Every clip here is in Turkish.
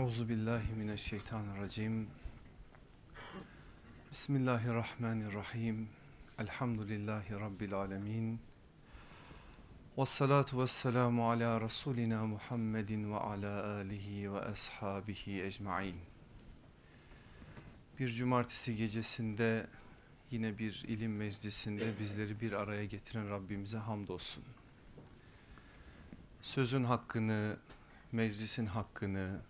Euzu billahi mineşşeytanirracim. Bismillahirrahmanirrahim. Elhamdülillahi rabbil alamin. Ves salatu vesselamu ala rasulina Muhammedin ve ala alihi ve ashabihi ecmaîn. Bir cumartesi gecesinde yine bir ilim meclisinde bizleri bir araya getiren Rabbimize hamdolsun. Sözün hakkını, meclisin hakkını,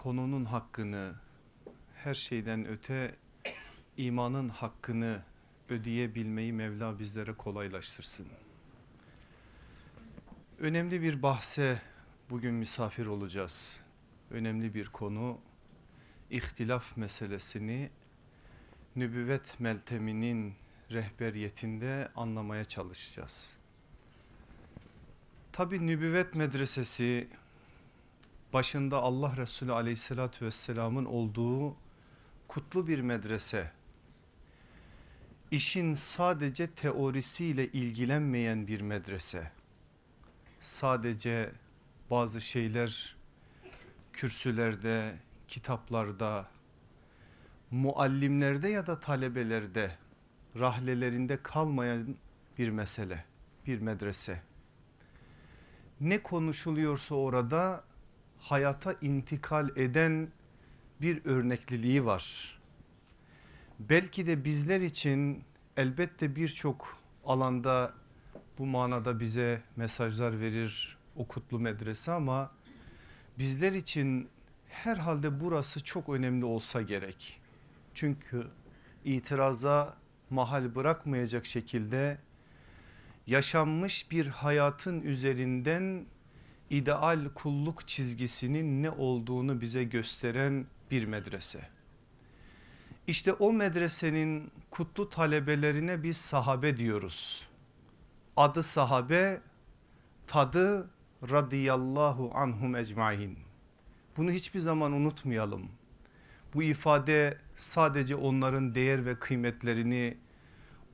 konunun hakkını, her şeyden öte imanın hakkını ödeyebilmeyi Mevla bizlere kolaylaştırsın. Önemli bir bahse bugün misafir olacağız. Önemli bir konu ihtilaf meselesini nübüvvet melteminin rehberiyetinde anlamaya çalışacağız. Tabi nübüvvet medresesi başında Allah Resulü aleyhissalatü vesselamın olduğu kutlu bir medrese. İşin sadece teorisiyle ilgilenmeyen bir medrese. Sadece bazı şeyler kürsülerde, kitaplarda, muallimlerde ya da talebelerde, rahlelerinde kalmayan bir mesele, bir medrese. Ne konuşuluyorsa orada hayata intikal eden bir örnekliliği var. Belki de bizler için elbette birçok alanda bu manada bize mesajlar verir o kutlu medrese ama bizler için herhalde burası çok önemli olsa gerek. Çünkü itiraza mahal bırakmayacak şekilde yaşanmış bir hayatın üzerinden ideal kulluk çizgisinin ne olduğunu bize gösteren bir medrese. İşte o medresenin kutlu talebelerine biz sahabe diyoruz. Adı sahabe, tadı radıyallahu anhum ecmain. Bunu hiçbir zaman unutmayalım. Bu ifade sadece onların değer ve kıymetlerini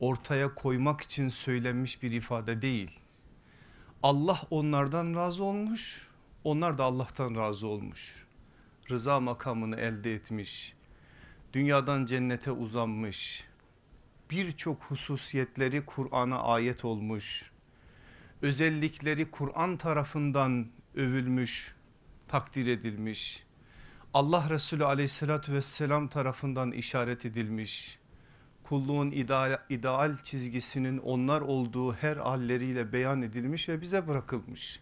ortaya koymak için söylenmiş bir ifade değil. Allah onlardan razı olmuş, onlar da Allah'tan razı olmuş. Rıza makamını elde etmiş, dünyadan cennete uzanmış, birçok hususiyetleri Kur'an'a ayet olmuş, özellikleri Kur'an tarafından övülmüş, takdir edilmiş, Allah Resulü aleyhissalatü vesselam tarafından işaret edilmiş, kulluğun ideal, ideal çizgisinin onlar olduğu her halleriyle beyan edilmiş ve bize bırakılmış.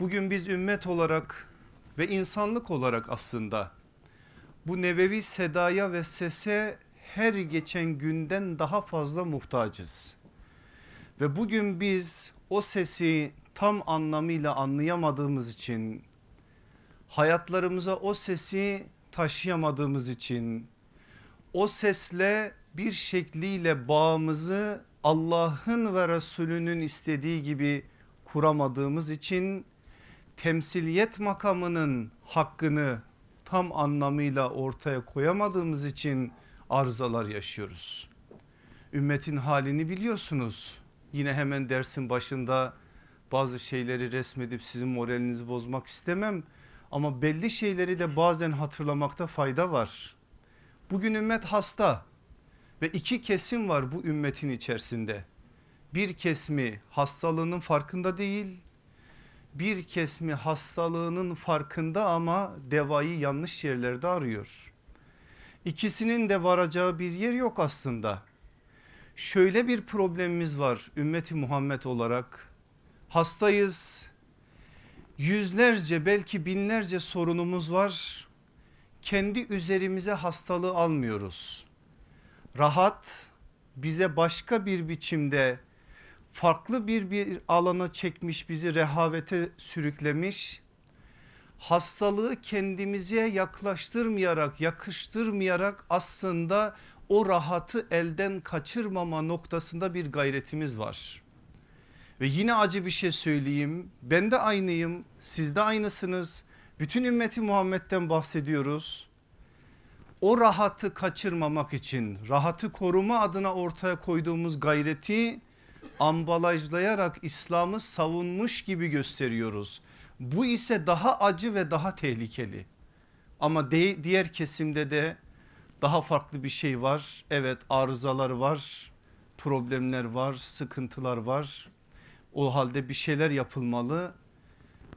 Bugün biz ümmet olarak ve insanlık olarak aslında bu nebevi sedaya ve sese her geçen günden daha fazla muhtacız. Ve bugün biz o sesi tam anlamıyla anlayamadığımız için hayatlarımıza o sesi taşıyamadığımız için o sesle bir şekliyle bağımızı Allah'ın ve Resulünün istediği gibi kuramadığımız için temsiliyet makamının hakkını tam anlamıyla ortaya koyamadığımız için arızalar yaşıyoruz. Ümmetin halini biliyorsunuz. Yine hemen dersin başında bazı şeyleri resmedip sizin moralinizi bozmak istemem ama belli şeyleri de bazen hatırlamakta fayda var. Bugün ümmet hasta ve iki kesim var bu ümmetin içerisinde. Bir kesmi hastalığının farkında değil, bir kesmi hastalığının farkında ama devayı yanlış yerlerde arıyor. İkisinin de varacağı bir yer yok aslında. Şöyle bir problemimiz var ümmeti Muhammed olarak. Hastayız. Yüzlerce belki binlerce sorunumuz var kendi üzerimize hastalığı almıyoruz. Rahat bize başka bir biçimde farklı bir, bir alana çekmiş bizi rehavete sürüklemiş. Hastalığı kendimize yaklaştırmayarak yakıştırmayarak aslında o rahatı elden kaçırmama noktasında bir gayretimiz var. Ve yine acı bir şey söyleyeyim ben de aynıyım siz de aynısınız bütün ümmeti Muhammed'den bahsediyoruz. O rahatı kaçırmamak için rahatı koruma adına ortaya koyduğumuz gayreti ambalajlayarak İslam'ı savunmuş gibi gösteriyoruz. Bu ise daha acı ve daha tehlikeli. Ama de, diğer kesimde de daha farklı bir şey var. Evet arızalar var, problemler var, sıkıntılar var. O halde bir şeyler yapılmalı.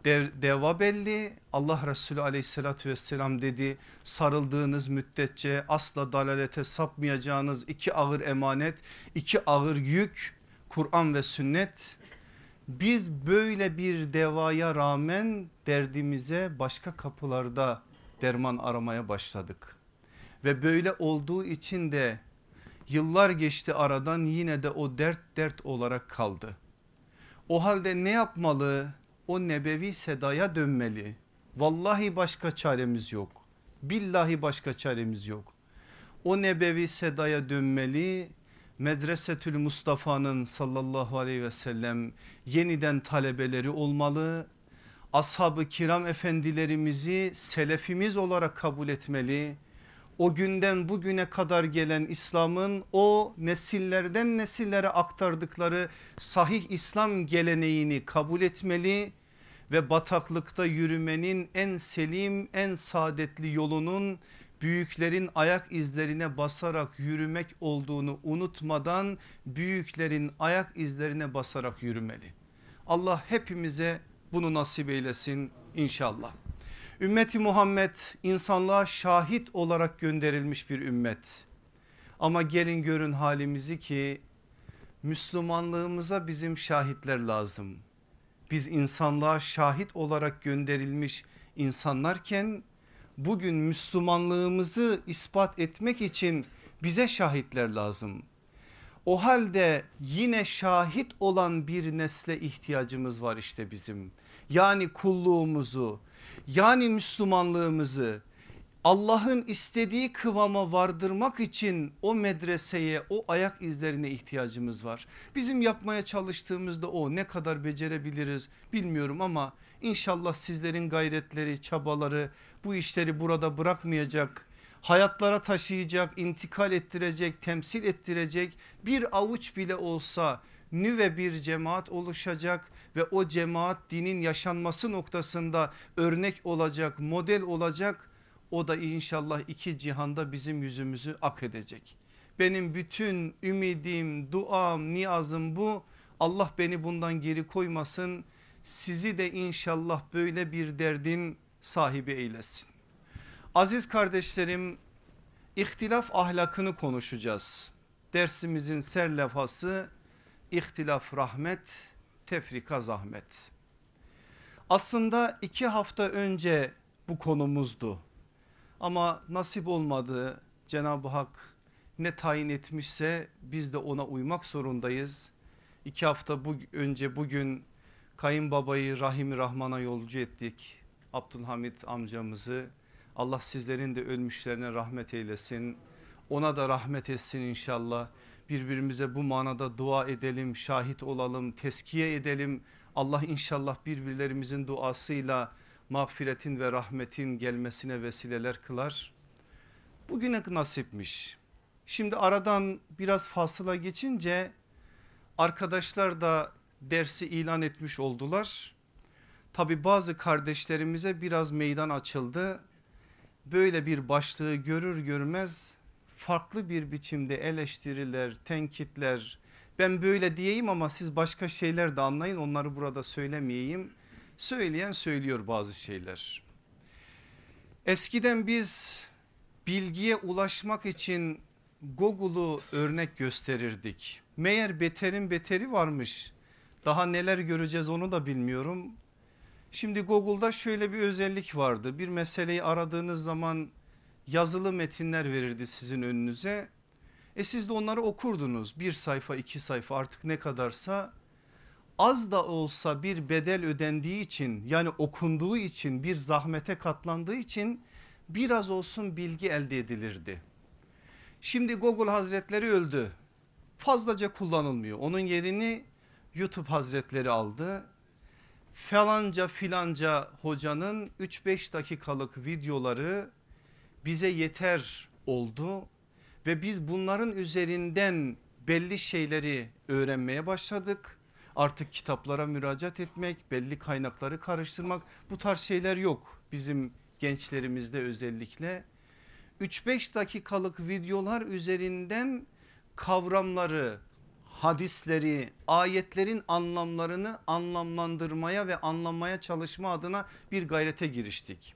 Dev, deva belli Allah Resulü aleyhissalatü vesselam dedi sarıldığınız müddetçe asla dalalete sapmayacağınız iki ağır emanet iki ağır yük Kur'an ve sünnet biz böyle bir devaya rağmen derdimize başka kapılarda derman aramaya başladık. Ve böyle olduğu için de yıllar geçti aradan yine de o dert dert olarak kaldı. O halde ne yapmalı? O nebevi sedaya dönmeli. Vallahi başka çaremiz yok. Billahi başka çaremiz yok. O nebevi sedaya dönmeli. Medresetül Mustafa'nın sallallahu aleyhi ve sellem yeniden talebeleri olmalı. Ashab-ı kiram efendilerimizi selefimiz olarak kabul etmeli o günden bugüne kadar gelen İslam'ın o nesillerden nesillere aktardıkları sahih İslam geleneğini kabul etmeli ve bataklıkta yürümenin en selim en saadetli yolunun büyüklerin ayak izlerine basarak yürümek olduğunu unutmadan büyüklerin ayak izlerine basarak yürümeli. Allah hepimize bunu nasip eylesin inşallah. Ümmeti Muhammed insanlığa şahit olarak gönderilmiş bir ümmet. Ama gelin görün halimizi ki Müslümanlığımıza bizim şahitler lazım. Biz insanlığa şahit olarak gönderilmiş insanlarken bugün Müslümanlığımızı ispat etmek için bize şahitler lazım. O halde yine şahit olan bir nesle ihtiyacımız var işte bizim. Yani kulluğumuzu, yani Müslümanlığımızı Allah'ın istediği kıvama vardırmak için o medreseye o ayak izlerine ihtiyacımız var. Bizim yapmaya çalıştığımızda o ne kadar becerebiliriz bilmiyorum ama inşallah sizlerin gayretleri çabaları bu işleri burada bırakmayacak. Hayatlara taşıyacak intikal ettirecek temsil ettirecek bir avuç bile olsa nüve bir cemaat oluşacak ve o cemaat dinin yaşanması noktasında örnek olacak model olacak o da inşallah iki cihanda bizim yüzümüzü ak edecek. Benim bütün ümidim duam niyazım bu Allah beni bundan geri koymasın sizi de inşallah böyle bir derdin sahibi eylesin. Aziz kardeşlerim ihtilaf ahlakını konuşacağız. Dersimizin serlefası ihtilaf rahmet tefrika zahmet. Aslında iki hafta önce bu konumuzdu ama nasip olmadı Cenab-ı Hak ne tayin etmişse biz de ona uymak zorundayız. İki hafta bu, önce bugün kayınbabayı Rahim Rahman'a yolcu ettik. Abdülhamit amcamızı Allah sizlerin de ölmüşlerine rahmet eylesin. Ona da rahmet etsin inşallah birbirimize bu manada dua edelim, şahit olalım, teskiye edelim. Allah inşallah birbirlerimizin duasıyla mağfiretin ve rahmetin gelmesine vesileler kılar. Bugüne nasipmiş. Şimdi aradan biraz fasıla geçince arkadaşlar da dersi ilan etmiş oldular. Tabi bazı kardeşlerimize biraz meydan açıldı. Böyle bir başlığı görür görmez farklı bir biçimde eleştiriler, tenkitler ben böyle diyeyim ama siz başka şeyler de anlayın onları burada söylemeyeyim. Söyleyen söylüyor bazı şeyler. Eskiden biz bilgiye ulaşmak için Google'u örnek gösterirdik. Meğer beterin beteri varmış. Daha neler göreceğiz onu da bilmiyorum. Şimdi Google'da şöyle bir özellik vardı. Bir meseleyi aradığınız zaman yazılı metinler verirdi sizin önünüze. E siz de onları okurdunuz bir sayfa iki sayfa artık ne kadarsa az da olsa bir bedel ödendiği için yani okunduğu için bir zahmete katlandığı için biraz olsun bilgi elde edilirdi. Şimdi Google Hazretleri öldü fazlaca kullanılmıyor onun yerini YouTube Hazretleri aldı. Falanca filanca hocanın 3-5 dakikalık videoları bize yeter oldu ve biz bunların üzerinden belli şeyleri öğrenmeye başladık. Artık kitaplara müracaat etmek, belli kaynakları karıştırmak bu tarz şeyler yok bizim gençlerimizde özellikle. 3-5 dakikalık videolar üzerinden kavramları, hadisleri, ayetlerin anlamlarını anlamlandırmaya ve anlamaya çalışma adına bir gayrete giriştik.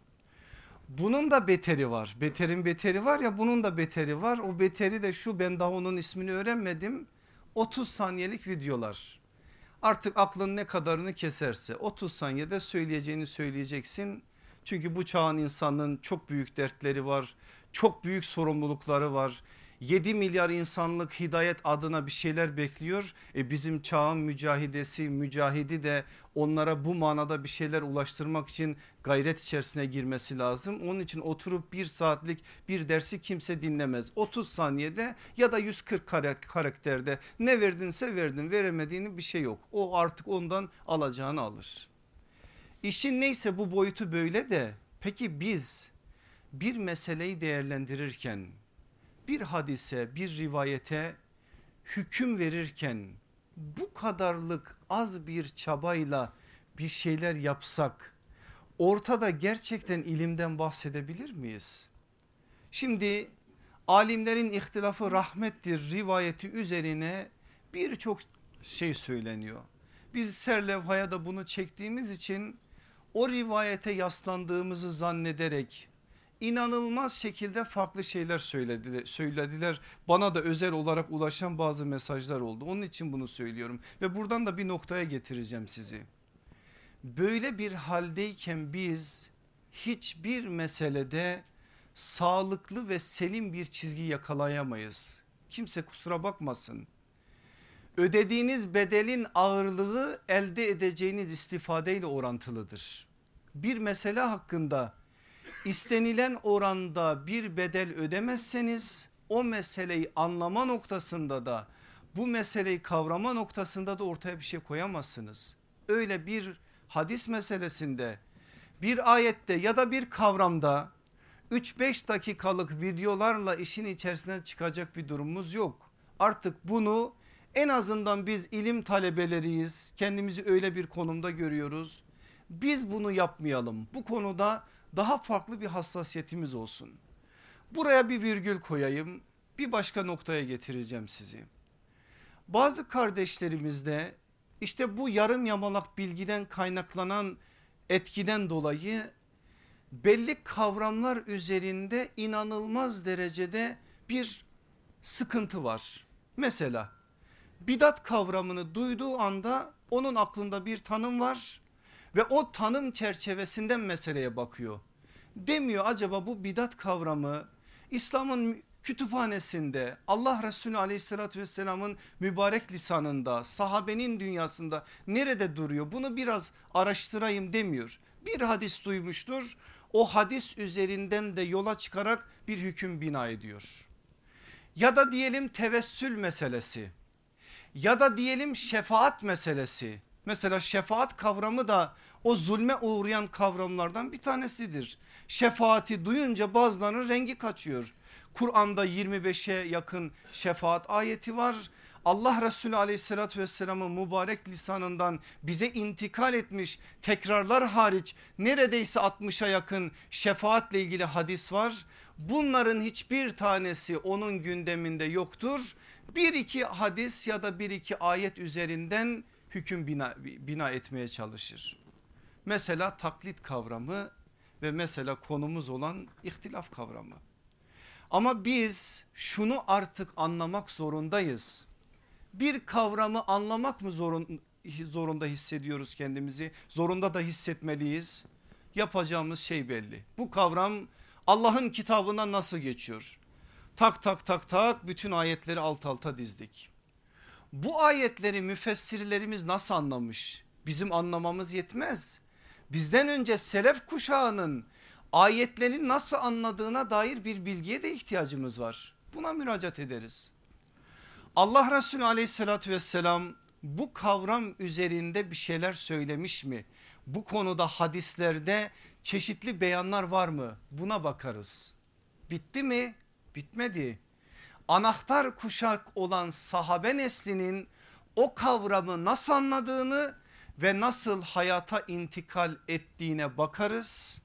Bunun da beteri var. Beterin beteri var ya bunun da beteri var. O beteri de şu ben daha onun ismini öğrenmedim. 30 saniyelik videolar. Artık aklın ne kadarını keserse 30 saniyede söyleyeceğini söyleyeceksin. Çünkü bu çağın insanın çok büyük dertleri var. Çok büyük sorumlulukları var. 7 milyar insanlık hidayet adına bir şeyler bekliyor. E bizim çağın mücahidesi mücahidi de onlara bu manada bir şeyler ulaştırmak için gayret içerisine girmesi lazım. Onun için oturup bir saatlik bir dersi kimse dinlemez. 30 saniyede ya da 140 karakterde ne verdinse verdin veremediğini bir şey yok. O artık ondan alacağını alır. İşin neyse bu boyutu böyle de peki biz bir meseleyi değerlendirirken bir hadise bir rivayete hüküm verirken bu kadarlık az bir çabayla bir şeyler yapsak ortada gerçekten ilimden bahsedebilir miyiz? Şimdi alimlerin ihtilafı rahmettir rivayeti üzerine birçok şey söyleniyor. Biz serlevhaya da bunu çektiğimiz için o rivayete yaslandığımızı zannederek inanılmaz şekilde farklı şeyler söylediler, söylediler. Bana da özel olarak ulaşan bazı mesajlar oldu. Onun için bunu söylüyorum ve buradan da bir noktaya getireceğim sizi. Böyle bir haldeyken biz hiçbir meselede sağlıklı ve selim bir çizgi yakalayamayız. Kimse kusura bakmasın. Ödediğiniz bedelin ağırlığı elde edeceğiniz istifadeyle orantılıdır. Bir mesele hakkında istenilen oranda bir bedel ödemezseniz o meseleyi anlama noktasında da bu meseleyi kavrama noktasında da ortaya bir şey koyamazsınız. Öyle bir hadis meselesinde bir ayette ya da bir kavramda 3-5 dakikalık videolarla işin içerisine çıkacak bir durumumuz yok. Artık bunu en azından biz ilim talebeleriyiz kendimizi öyle bir konumda görüyoruz. Biz bunu yapmayalım bu konuda daha farklı bir hassasiyetimiz olsun. Buraya bir virgül koyayım bir başka noktaya getireceğim sizi. Bazı kardeşlerimizde işte bu yarım yamalak bilgiden kaynaklanan etkiden dolayı belli kavramlar üzerinde inanılmaz derecede bir sıkıntı var. Mesela bidat kavramını duyduğu anda onun aklında bir tanım var ve o tanım çerçevesinden meseleye bakıyor. Demiyor acaba bu bidat kavramı İslam'ın kütüphanesinde Allah Resulü aleyhissalatü vesselamın mübarek lisanında sahabenin dünyasında nerede duruyor bunu biraz araştırayım demiyor. Bir hadis duymuştur o hadis üzerinden de yola çıkarak bir hüküm bina ediyor. Ya da diyelim tevessül meselesi ya da diyelim şefaat meselesi Mesela şefaat kavramı da o zulme uğrayan kavramlardan bir tanesidir. Şefaati duyunca bazılarının rengi kaçıyor. Kur'an'da 25'e yakın şefaat ayeti var. Allah Resulü aleyhissalatü vesselamın mübarek lisanından bize intikal etmiş tekrarlar hariç neredeyse 60'a yakın şefaatle ilgili hadis var. Bunların hiçbir tanesi onun gündeminde yoktur. Bir iki hadis ya da bir iki ayet üzerinden hüküm bina, bina etmeye çalışır. Mesela taklit kavramı ve mesela konumuz olan ihtilaf kavramı. Ama biz şunu artık anlamak zorundayız. Bir kavramı anlamak mı zorun, zorunda hissediyoruz kendimizi? Zorunda da hissetmeliyiz. Yapacağımız şey belli. Bu kavram Allah'ın kitabına nasıl geçiyor? Tak tak tak tak bütün ayetleri alt alta dizdik. Bu ayetleri müfessirlerimiz nasıl anlamış? Bizim anlamamız yetmez. Bizden önce selef kuşağının ayetleri nasıl anladığına dair bir bilgiye de ihtiyacımız var. Buna müracaat ederiz. Allah Resulü aleyhissalatü vesselam bu kavram üzerinde bir şeyler söylemiş mi? Bu konuda hadislerde çeşitli beyanlar var mı? Buna bakarız. Bitti mi? Bitmedi anahtar kuşak olan sahabe neslinin o kavramı nasıl anladığını ve nasıl hayata intikal ettiğine bakarız.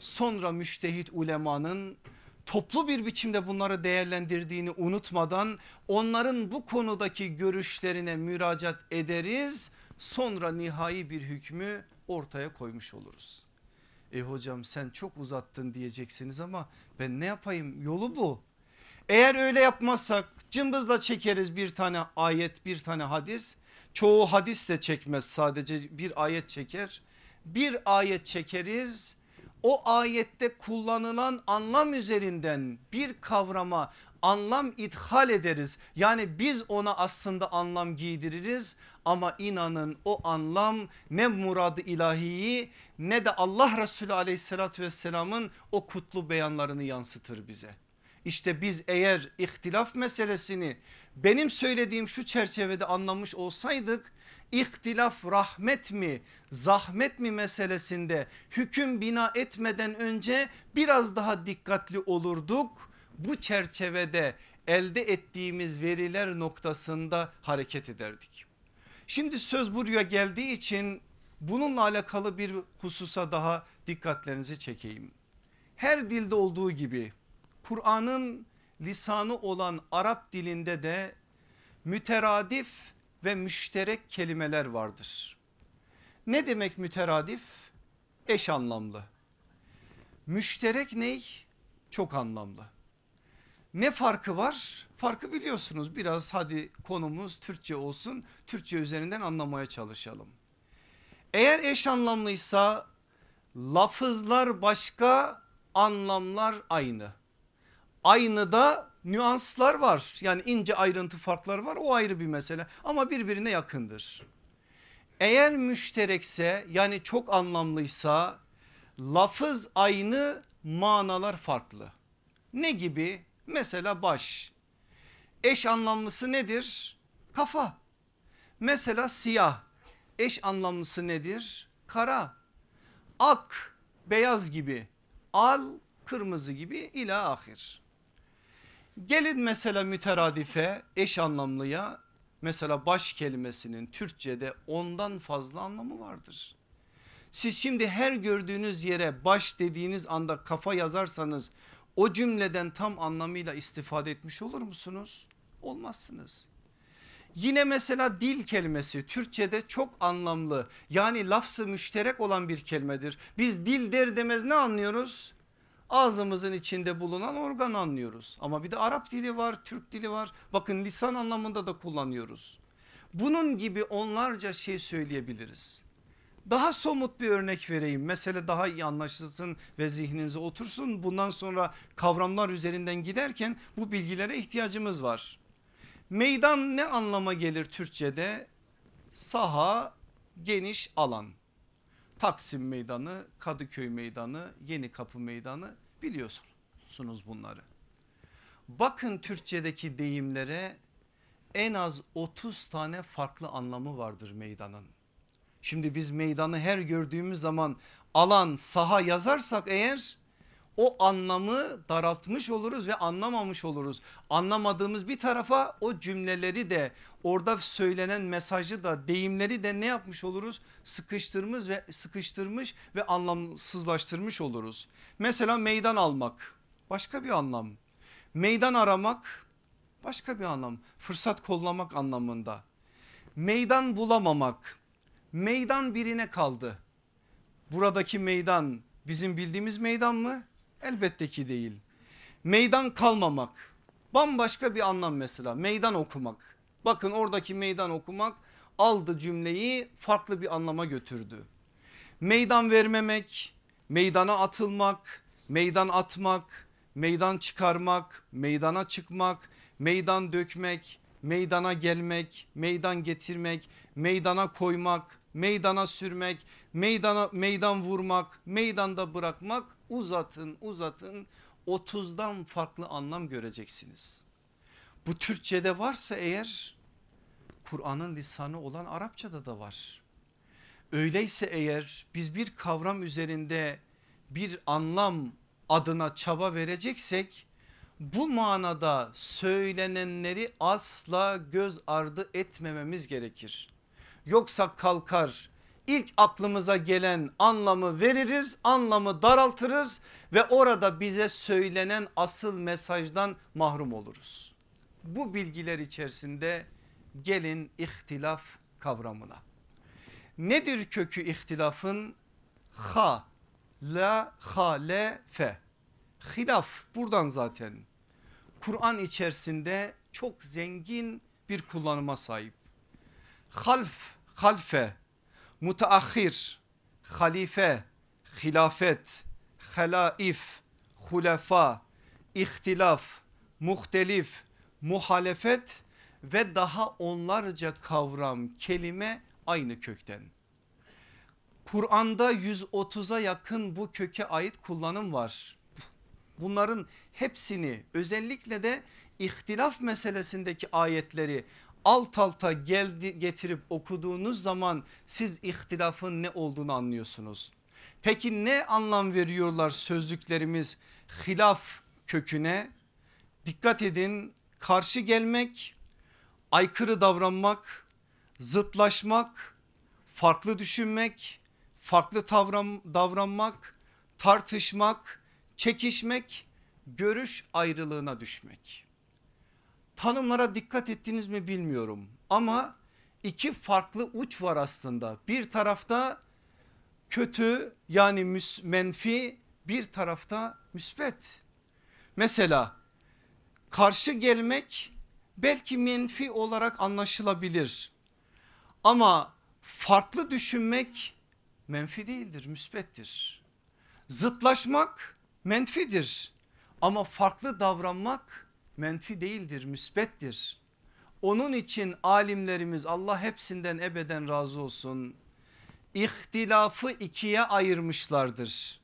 Sonra müştehit ulemanın toplu bir biçimde bunları değerlendirdiğini unutmadan onların bu konudaki görüşlerine müracaat ederiz. Sonra nihai bir hükmü ortaya koymuş oluruz. E hocam sen çok uzattın diyeceksiniz ama ben ne yapayım yolu bu. Eğer öyle yapmazsak cımbızla çekeriz bir tane ayet bir tane hadis. Çoğu hadis de çekmez sadece bir ayet çeker. Bir ayet çekeriz o ayette kullanılan anlam üzerinden bir kavrama anlam ithal ederiz. Yani biz ona aslında anlam giydiririz ama inanın o anlam ne muradı ilahiyi ne de Allah Resulü aleyhissalatü vesselamın o kutlu beyanlarını yansıtır bize. İşte biz eğer ihtilaf meselesini benim söylediğim şu çerçevede anlamış olsaydık ihtilaf rahmet mi zahmet mi meselesinde hüküm bina etmeden önce biraz daha dikkatli olurduk. Bu çerçevede elde ettiğimiz veriler noktasında hareket ederdik. Şimdi söz buraya geldiği için bununla alakalı bir hususa daha dikkatlerinizi çekeyim. Her dilde olduğu gibi Kur'an'ın lisanı olan Arap dilinde de müteradif ve müşterek kelimeler vardır. Ne demek müteradif? Eş anlamlı. Müşterek ney? Çok anlamlı. Ne farkı var? Farkı biliyorsunuz biraz hadi konumuz Türkçe olsun. Türkçe üzerinden anlamaya çalışalım. Eğer eş anlamlıysa lafızlar başka anlamlar aynı. Aynı da nüanslar var yani ince ayrıntı farklar var o ayrı bir mesele ama birbirine yakındır. Eğer müşterekse yani çok anlamlıysa lafız aynı manalar farklı. Ne gibi? Mesela baş. Eş anlamlısı nedir? Kafa. Mesela siyah. Eş anlamlısı nedir? Kara. Ak, beyaz gibi. Al, kırmızı gibi ila ahir. Gelin mesela müteradife eş anlamlıya mesela baş kelimesinin Türkçe'de ondan fazla anlamı vardır. Siz şimdi her gördüğünüz yere baş dediğiniz anda kafa yazarsanız o cümleden tam anlamıyla istifade etmiş olur musunuz? Olmazsınız. Yine mesela dil kelimesi Türkçe'de çok anlamlı yani lafzı müşterek olan bir kelimedir. Biz dil der demez ne anlıyoruz? Ağzımızın içinde bulunan organ anlıyoruz. Ama bir de Arap dili var, Türk dili var. Bakın lisan anlamında da kullanıyoruz. Bunun gibi onlarca şey söyleyebiliriz. Daha somut bir örnek vereyim. Mesele daha iyi anlaşılsın ve zihninize otursun. Bundan sonra kavramlar üzerinden giderken bu bilgilere ihtiyacımız var. Meydan ne anlama gelir Türkçe'de? Saha, geniş alan. Taksim Meydanı, Kadıköy Meydanı, Yeni Kapı Meydanı biliyorsunuz bunları. Bakın Türkçedeki deyimlere en az 30 tane farklı anlamı vardır meydanın. Şimdi biz meydanı her gördüğümüz zaman alan saha yazarsak eğer o anlamı daraltmış oluruz ve anlamamış oluruz. Anlamadığımız bir tarafa o cümleleri de orada söylenen mesajı da deyimleri de ne yapmış oluruz? Sıkıştırmış ve sıkıştırmış ve anlamsızlaştırmış oluruz. Mesela meydan almak başka bir anlam. Meydan aramak başka bir anlam. Fırsat kollamak anlamında. Meydan bulamamak. Meydan birine kaldı. Buradaki meydan bizim bildiğimiz meydan mı? Elbette ki değil. Meydan kalmamak bambaşka bir anlam mesela meydan okumak. Bakın oradaki meydan okumak aldı cümleyi farklı bir anlama götürdü. Meydan vermemek, meydana atılmak, meydan atmak, meydan çıkarmak, meydana çıkmak, meydan dökmek, meydana gelmek, meydan getirmek, meydana koymak, meydana sürmek, meydana meydan vurmak, meydanda bırakmak uzatın uzatın 30'dan farklı anlam göreceksiniz. Bu Türkçe'de varsa eğer Kur'an'ın lisanı olan Arapçada da var. Öyleyse eğer biz bir kavram üzerinde bir anlam adına çaba vereceksek bu manada söylenenleri asla göz ardı etmememiz gerekir. Yoksa kalkar ilk aklımıza gelen anlamı veririz anlamı daraltırız ve orada bize söylenen asıl mesajdan mahrum oluruz. Bu bilgiler içerisinde gelin ihtilaf kavramına. Nedir kökü ihtilafın? Ha, la, ha, le, fe. Hilaf buradan zaten. Kur'an içerisinde çok zengin bir kullanıma sahip. Half, halfe, mutaahhir, halife, hilafet, helaif, hulefa, ihtilaf, muhtelif, muhalefet ve daha onlarca kavram kelime aynı kökten. Kur'an'da 130'a yakın bu köke ait kullanım var. Bunların hepsini özellikle de ihtilaf meselesindeki ayetleri alt alta geldi, getirip okuduğunuz zaman siz ihtilafın ne olduğunu anlıyorsunuz. Peki ne anlam veriyorlar sözlüklerimiz hilaf köküne? Dikkat edin karşı gelmek, aykırı davranmak, zıtlaşmak, farklı düşünmek, farklı tavran, davranmak, tartışmak, çekişmek, görüş ayrılığına düşmek. Tanımlara dikkat ettiniz mi bilmiyorum ama iki farklı uç var aslında. Bir tarafta kötü yani menfi bir tarafta müsbet. Mesela karşı gelmek belki menfi olarak anlaşılabilir. Ama farklı düşünmek menfi değildir müsbettir. Zıtlaşmak menfidir ama farklı davranmak menfi değildir müsbettir. Onun için alimlerimiz Allah hepsinden ebeden razı olsun. İhtilafı ikiye ayırmışlardır.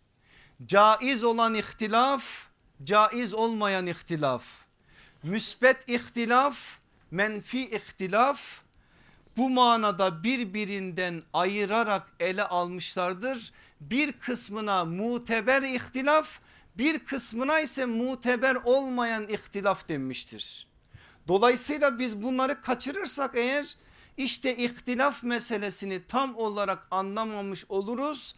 Caiz olan ihtilaf, caiz olmayan ihtilaf. Müsbet ihtilaf, menfi ihtilaf bu manada birbirinden ayırarak ele almışlardır. Bir kısmına muteber ihtilaf bir kısmına ise muteber olmayan ihtilaf denmiştir. Dolayısıyla biz bunları kaçırırsak eğer işte ihtilaf meselesini tam olarak anlamamış oluruz.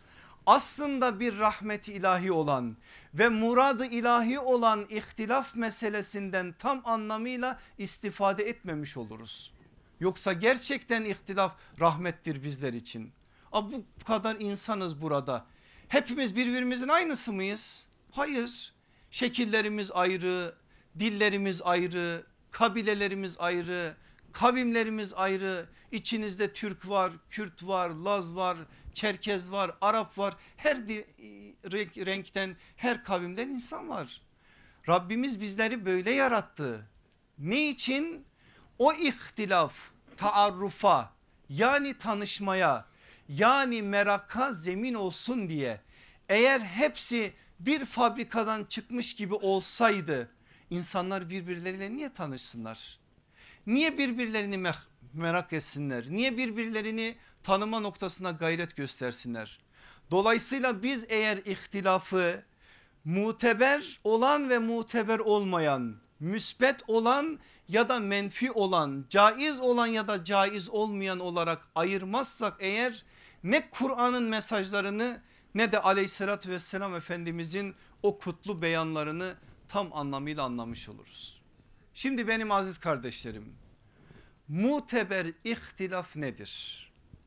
Aslında bir rahmet ilahi olan ve muradı ilahi olan ihtilaf meselesinden tam anlamıyla istifade etmemiş oluruz. Yoksa gerçekten ihtilaf rahmettir bizler için. Ama bu kadar insanız burada. Hepimiz birbirimizin aynısı mıyız? Hayır şekillerimiz ayrı, dillerimiz ayrı, kabilelerimiz ayrı, kavimlerimiz ayrı. İçinizde Türk var, Kürt var, Laz var, Çerkez var, Arap var. Her renkten, her kavimden insan var. Rabbimiz bizleri böyle yarattı. Ne için? O ihtilaf taarrufa yani tanışmaya yani meraka zemin olsun diye eğer hepsi bir fabrikadan çıkmış gibi olsaydı insanlar birbirleriyle niye tanışsınlar? Niye birbirlerini merak etsinler? Niye birbirlerini tanıma noktasına gayret göstersinler? Dolayısıyla biz eğer ihtilafı muteber olan ve muteber olmayan, müsbet olan ya da menfi olan, caiz olan ya da caiz olmayan olarak ayırmazsak eğer ne Kur'an'ın mesajlarını ne de aleyhissalatü vesselam efendimizin o kutlu beyanlarını tam anlamıyla anlamış oluruz. Şimdi benim aziz kardeşlerim muteber ihtilaf nedir?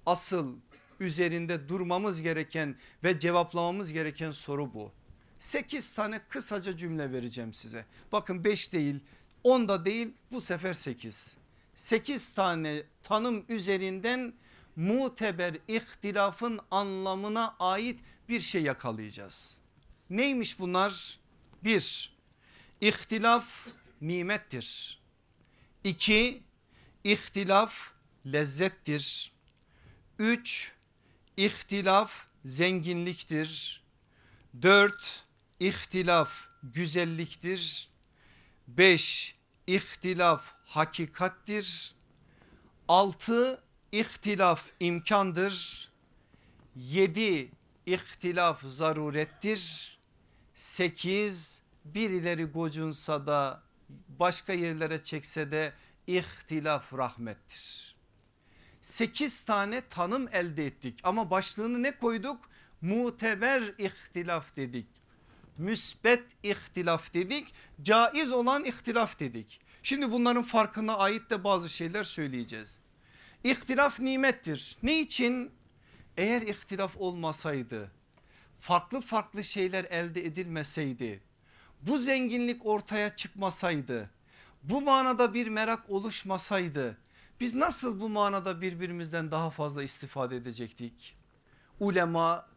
Asıl üzerinde durmamız gereken ve cevaplamamız gereken soru bu. 8 tane kısaca cümle vereceğim size. Bakın 5 değil 10 da değil bu sefer 8. 8 tane tanım üzerinden muteber ihtilafın anlamına ait bir şey yakalayacağız. Neymiş bunlar? Bir, ihtilaf nimettir. İki, ihtilaf lezzettir. Üç, ihtilaf zenginliktir. Dört, ihtilaf güzelliktir. Beş, ihtilaf hakikattir. Altı, ihtilaf imkandır. Yedi ihtilaf zarurettir. Sekiz birileri gocunsa da başka yerlere çekse de ihtilaf rahmettir. Sekiz tane tanım elde ettik ama başlığını ne koyduk? Muteber ihtilaf dedik. Müsbet ihtilaf dedik. Caiz olan ihtilaf dedik. Şimdi bunların farkına ait de bazı şeyler söyleyeceğiz. İhtilaf nimettir. Ne için? Eğer ihtilaf olmasaydı farklı farklı şeyler elde edilmeseydi bu zenginlik ortaya çıkmasaydı bu manada bir merak oluşmasaydı biz nasıl bu manada birbirimizden daha fazla istifade edecektik? Ulema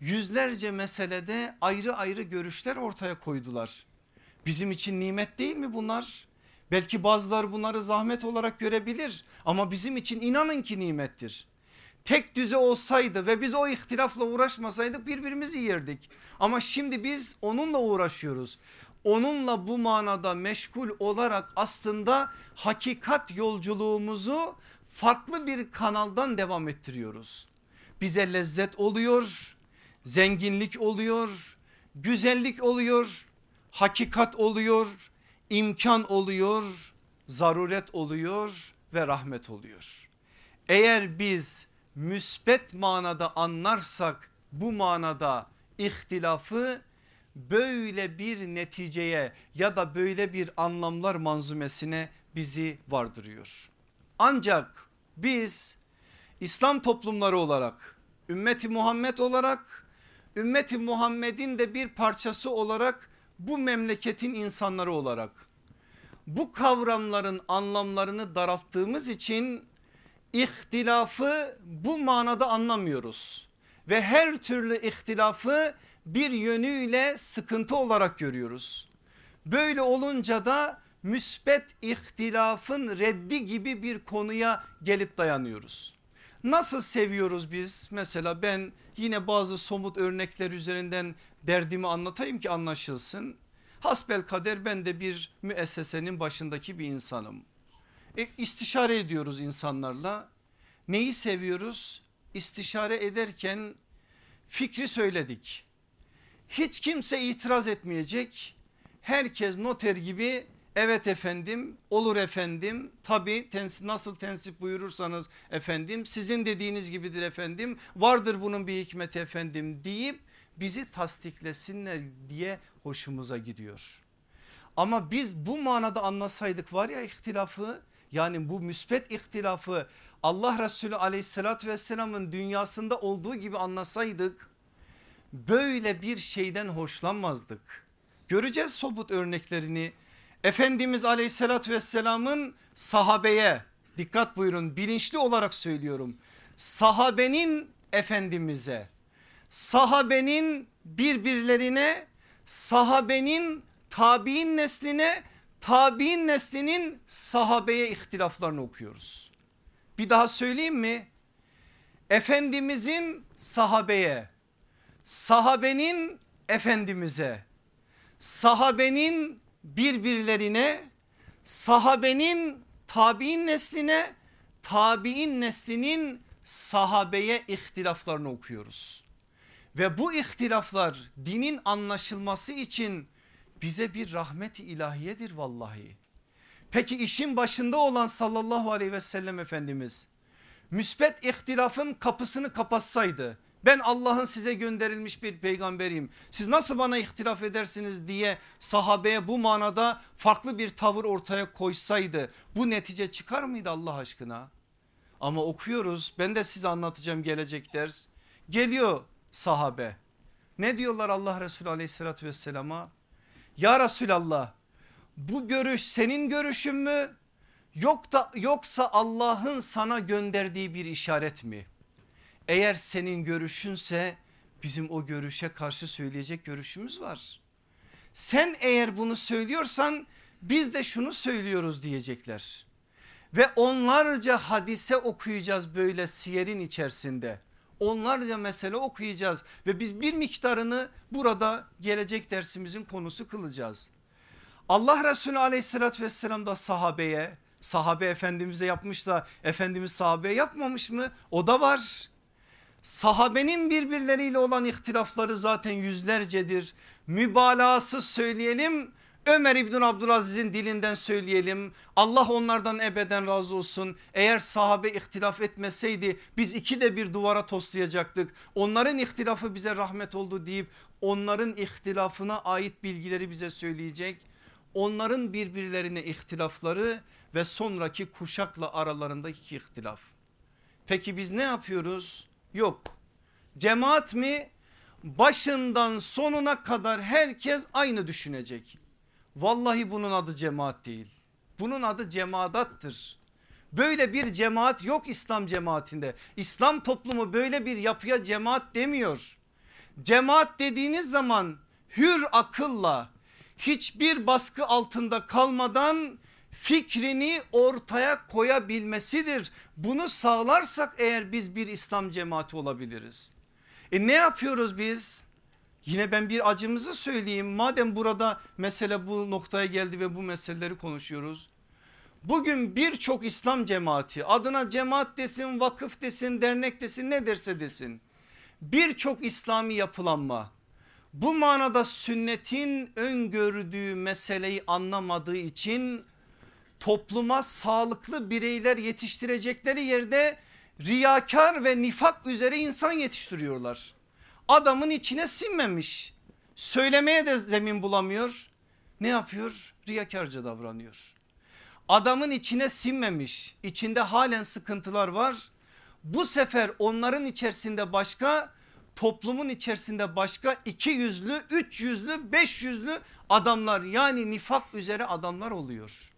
yüzlerce meselede ayrı ayrı görüşler ortaya koydular. Bizim için nimet değil mi bunlar? Belki bazıları bunları zahmet olarak görebilir ama bizim için inanın ki nimettir. Tek düze olsaydı ve biz o ihtilafla uğraşmasaydık birbirimizi yerdik. Ama şimdi biz onunla uğraşıyoruz. Onunla bu manada meşgul olarak aslında hakikat yolculuğumuzu farklı bir kanaldan devam ettiriyoruz. Bize lezzet oluyor, zenginlik oluyor, güzellik oluyor, hakikat oluyor, imkan oluyor, zaruret oluyor ve rahmet oluyor. Eğer biz müspet manada anlarsak bu manada ihtilafı böyle bir neticeye ya da böyle bir anlamlar manzumesine bizi vardırıyor. Ancak biz İslam toplumları olarak ümmeti Muhammed olarak ümmeti Muhammed'in de bir parçası olarak bu memleketin insanları olarak bu kavramların anlamlarını daralttığımız için ihtilafı bu manada anlamıyoruz ve her türlü ihtilafı bir yönüyle sıkıntı olarak görüyoruz. Böyle olunca da müsbet ihtilafın reddi gibi bir konuya gelip dayanıyoruz. Nasıl seviyoruz biz? Mesela ben yine bazı somut örnekler üzerinden derdimi anlatayım ki anlaşılsın. Hasbel kader ben de bir müessesenin başındaki bir insanım. E, istişare ediyoruz insanlarla. Neyi seviyoruz? İstişare ederken fikri söyledik. Hiç kimse itiraz etmeyecek. Herkes noter gibi evet efendim olur efendim tabi tens nasıl tensip buyurursanız efendim sizin dediğiniz gibidir efendim vardır bunun bir hikmeti efendim deyip bizi tasdiklesinler diye hoşumuza gidiyor. Ama biz bu manada anlasaydık var ya ihtilafı yani bu müspet ihtilafı Allah Resulü aleyhissalatü vesselamın dünyasında olduğu gibi anlasaydık böyle bir şeyden hoşlanmazdık. Göreceğiz sobut örneklerini. Efendimiz aleyhissalatü vesselamın sahabeye dikkat buyurun bilinçli olarak söylüyorum. Sahabenin efendimize sahabenin birbirlerine sahabenin tabi'in nesline tabi'in neslinin sahabeye ihtilaflarını okuyoruz. Bir daha söyleyeyim mi? Efendimizin sahabeye, sahabenin efendimize, sahabenin birbirlerine, sahabenin tabi'in nesline, tabi'in neslinin sahabeye ihtilaflarını okuyoruz. Ve bu ihtilaflar dinin anlaşılması için bize bir rahmet-i ilahiyedir vallahi. Peki işin başında olan sallallahu aleyhi ve sellem Efendimiz müspet ihtilafın kapısını kapatsaydı ben Allah'ın size gönderilmiş bir peygamberiyim. Siz nasıl bana ihtilaf edersiniz diye sahabeye bu manada farklı bir tavır ortaya koysaydı bu netice çıkar mıydı Allah aşkına? Ama okuyoruz ben de size anlatacağım gelecek ders. Geliyor sahabe. Ne diyorlar Allah Resulü aleyhissalatü vesselama? Ya Resulallah bu görüş senin görüşün mü? Yok da yoksa Allah'ın sana gönderdiği bir işaret mi? Eğer senin görüşünse bizim o görüşe karşı söyleyecek görüşümüz var. Sen eğer bunu söylüyorsan biz de şunu söylüyoruz diyecekler. Ve onlarca hadise okuyacağız böyle siyerin içerisinde. Onlarca mesele okuyacağız ve biz bir miktarını burada gelecek dersimizin konusu kılacağız. Allah Resulü aleyhissalatü vesselam da sahabeye sahabe efendimize yapmış da efendimiz sahabeye yapmamış mı? O da var. Sahabenin birbirleriyle olan ihtilafları zaten yüzlercedir. Mübalağası söyleyelim Ömer İbn Abdülaziz'in dilinden söyleyelim. Allah onlardan ebeden razı olsun. Eğer sahabe ihtilaf etmeseydi biz iki de bir duvara toslayacaktık. Onların ihtilafı bize rahmet oldu deyip onların ihtilafına ait bilgileri bize söyleyecek. Onların birbirlerine ihtilafları ve sonraki kuşakla aralarındaki ihtilaf. Peki biz ne yapıyoruz? Yok. Cemaat mi? Başından sonuna kadar herkes aynı düşünecek. Vallahi bunun adı cemaat değil. Bunun adı cemaadattır. Böyle bir cemaat yok İslam cemaatinde. İslam toplumu böyle bir yapıya cemaat demiyor. Cemaat dediğiniz zaman hür akılla hiçbir baskı altında kalmadan fikrini ortaya koyabilmesidir. Bunu sağlarsak eğer biz bir İslam cemaati olabiliriz. E ne yapıyoruz biz? Yine ben bir acımızı söyleyeyim. Madem burada mesele bu noktaya geldi ve bu meseleleri konuşuyoruz. Bugün birçok İslam cemaati adına cemaat desin, vakıf desin, dernek desin ne derse desin. Birçok İslami yapılanma bu manada sünnetin öngördüğü meseleyi anlamadığı için topluma sağlıklı bireyler yetiştirecekleri yerde riyakar ve nifak üzere insan yetiştiriyorlar adamın içine sinmemiş. Söylemeye de zemin bulamıyor. Ne yapıyor? Riyakarca davranıyor. Adamın içine sinmemiş. İçinde halen sıkıntılar var. Bu sefer onların içerisinde başka toplumun içerisinde başka iki yüzlü, üç yüzlü, beş yüzlü adamlar yani nifak üzere adamlar oluyor.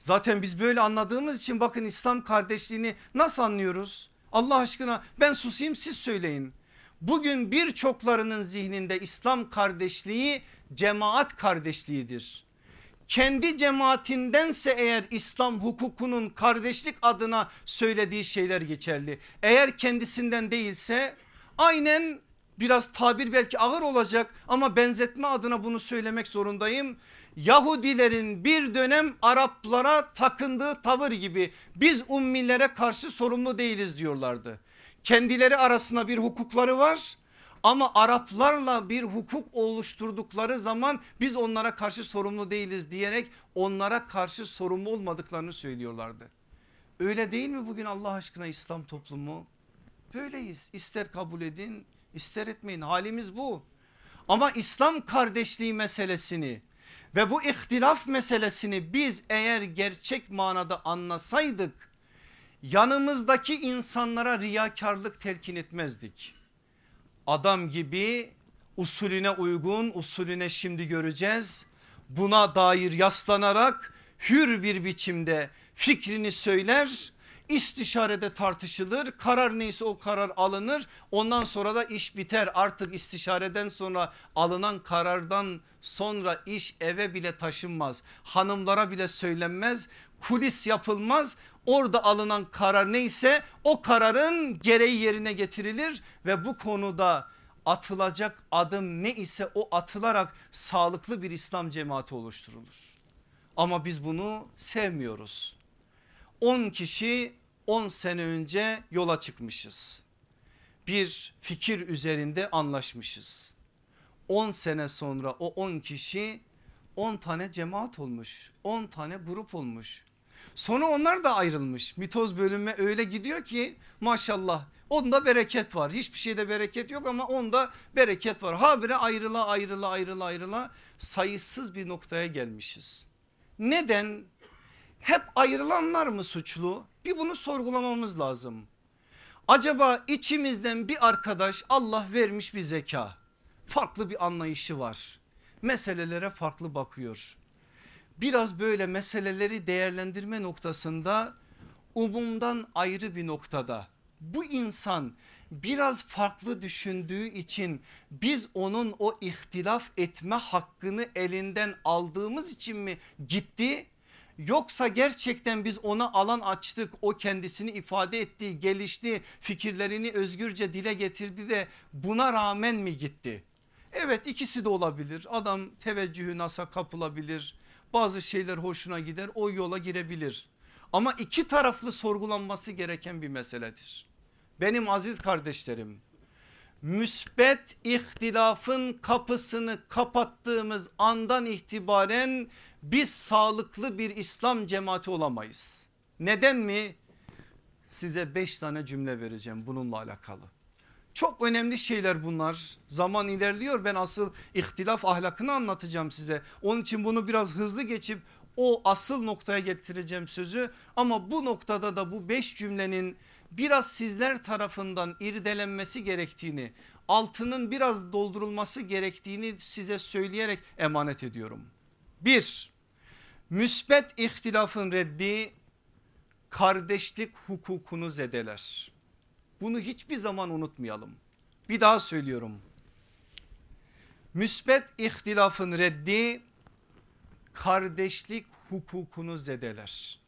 Zaten biz böyle anladığımız için bakın İslam kardeşliğini nasıl anlıyoruz? Allah aşkına ben susayım siz söyleyin. Bugün birçoklarının zihninde İslam kardeşliği cemaat kardeşliğidir. Kendi cemaatindense eğer İslam hukukunun kardeşlik adına söylediği şeyler geçerli. Eğer kendisinden değilse aynen biraz tabir belki ağır olacak ama benzetme adına bunu söylemek zorundayım. Yahudilerin bir dönem Araplara takındığı tavır gibi biz ummilere karşı sorumlu değiliz diyorlardı. Kendileri arasında bir hukukları var ama Araplarla bir hukuk oluşturdukları zaman biz onlara karşı sorumlu değiliz diyerek onlara karşı sorumlu olmadıklarını söylüyorlardı. Öyle değil mi bugün Allah aşkına İslam toplumu? Böyleyiz ister kabul edin ister etmeyin halimiz bu. Ama İslam kardeşliği meselesini ve bu ihtilaf meselesini biz eğer gerçek manada anlasaydık yanımızdaki insanlara riyakarlık telkin etmezdik. Adam gibi usulüne uygun usulüne şimdi göreceğiz. Buna dair yaslanarak hür bir biçimde fikrini söyler istişarede tartışılır. Karar neyse o karar alınır. Ondan sonra da iş biter. Artık istişareden sonra alınan karardan sonra iş eve bile taşınmaz. Hanımlara bile söylenmez. Kulis yapılmaz. Orada alınan karar neyse o kararın gereği yerine getirilir ve bu konuda atılacak adım ne ise o atılarak sağlıklı bir İslam cemaati oluşturulur. Ama biz bunu sevmiyoruz. 10 kişi 10 sene önce yola çıkmışız. Bir fikir üzerinde anlaşmışız. 10 sene sonra o 10 kişi 10 tane cemaat olmuş 10 tane grup olmuş Sonra onlar da ayrılmış. Mitoz bölünme öyle gidiyor ki maşallah onda bereket var. Hiçbir şeyde bereket yok ama onda bereket var. Habire ayrıla ayrıla ayrıla ayrıla sayısız bir noktaya gelmişiz. Neden? Hep ayrılanlar mı suçlu? Bir bunu sorgulamamız lazım. Acaba içimizden bir arkadaş Allah vermiş bir zeka. Farklı bir anlayışı var. Meselelere farklı bakıyor biraz böyle meseleleri değerlendirme noktasında umumdan ayrı bir noktada bu insan biraz farklı düşündüğü için biz onun o ihtilaf etme hakkını elinden aldığımız için mi gitti? Yoksa gerçekten biz ona alan açtık o kendisini ifade etti gelişti fikirlerini özgürce dile getirdi de buna rağmen mi gitti? Evet ikisi de olabilir adam teveccühü nasa kapılabilir bazı şeyler hoşuna gider o yola girebilir. Ama iki taraflı sorgulanması gereken bir meseledir. Benim aziz kardeşlerim müsbet ihtilafın kapısını kapattığımız andan itibaren biz sağlıklı bir İslam cemaati olamayız. Neden mi? Size beş tane cümle vereceğim bununla alakalı. Çok önemli şeyler bunlar. Zaman ilerliyor ben asıl ihtilaf ahlakını anlatacağım size. Onun için bunu biraz hızlı geçip o asıl noktaya getireceğim sözü. Ama bu noktada da bu beş cümlenin biraz sizler tarafından irdelenmesi gerektiğini altının biraz doldurulması gerektiğini size söyleyerek emanet ediyorum. Bir müsbet ihtilafın reddi kardeşlik hukukunu zedeler. Bunu hiçbir zaman unutmayalım. Bir daha söylüyorum. Müsbet ihtilafın reddi kardeşlik hukukunu zedeler.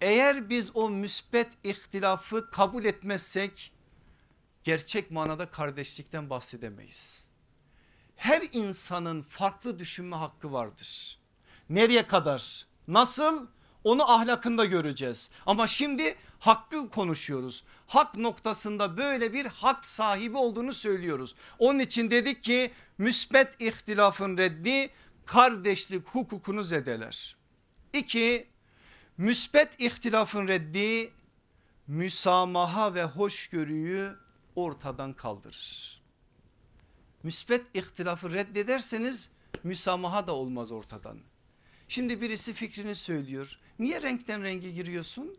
Eğer biz o müsbet ihtilafı kabul etmezsek gerçek manada kardeşlikten bahsedemeyiz. Her insanın farklı düşünme hakkı vardır. Nereye kadar? Nasıl? Onu ahlakında göreceğiz. Ama şimdi hakkı konuşuyoruz. Hak noktasında böyle bir hak sahibi olduğunu söylüyoruz. Onun için dedik ki müsbet ihtilafın reddi kardeşlik hukukunu zedeler. İki müsbet ihtilafın reddi müsamaha ve hoşgörüyü ortadan kaldırır. Müsbet ihtilafı reddederseniz müsamaha da olmaz ortadan. Şimdi birisi fikrini söylüyor. Niye renkten renge giriyorsun?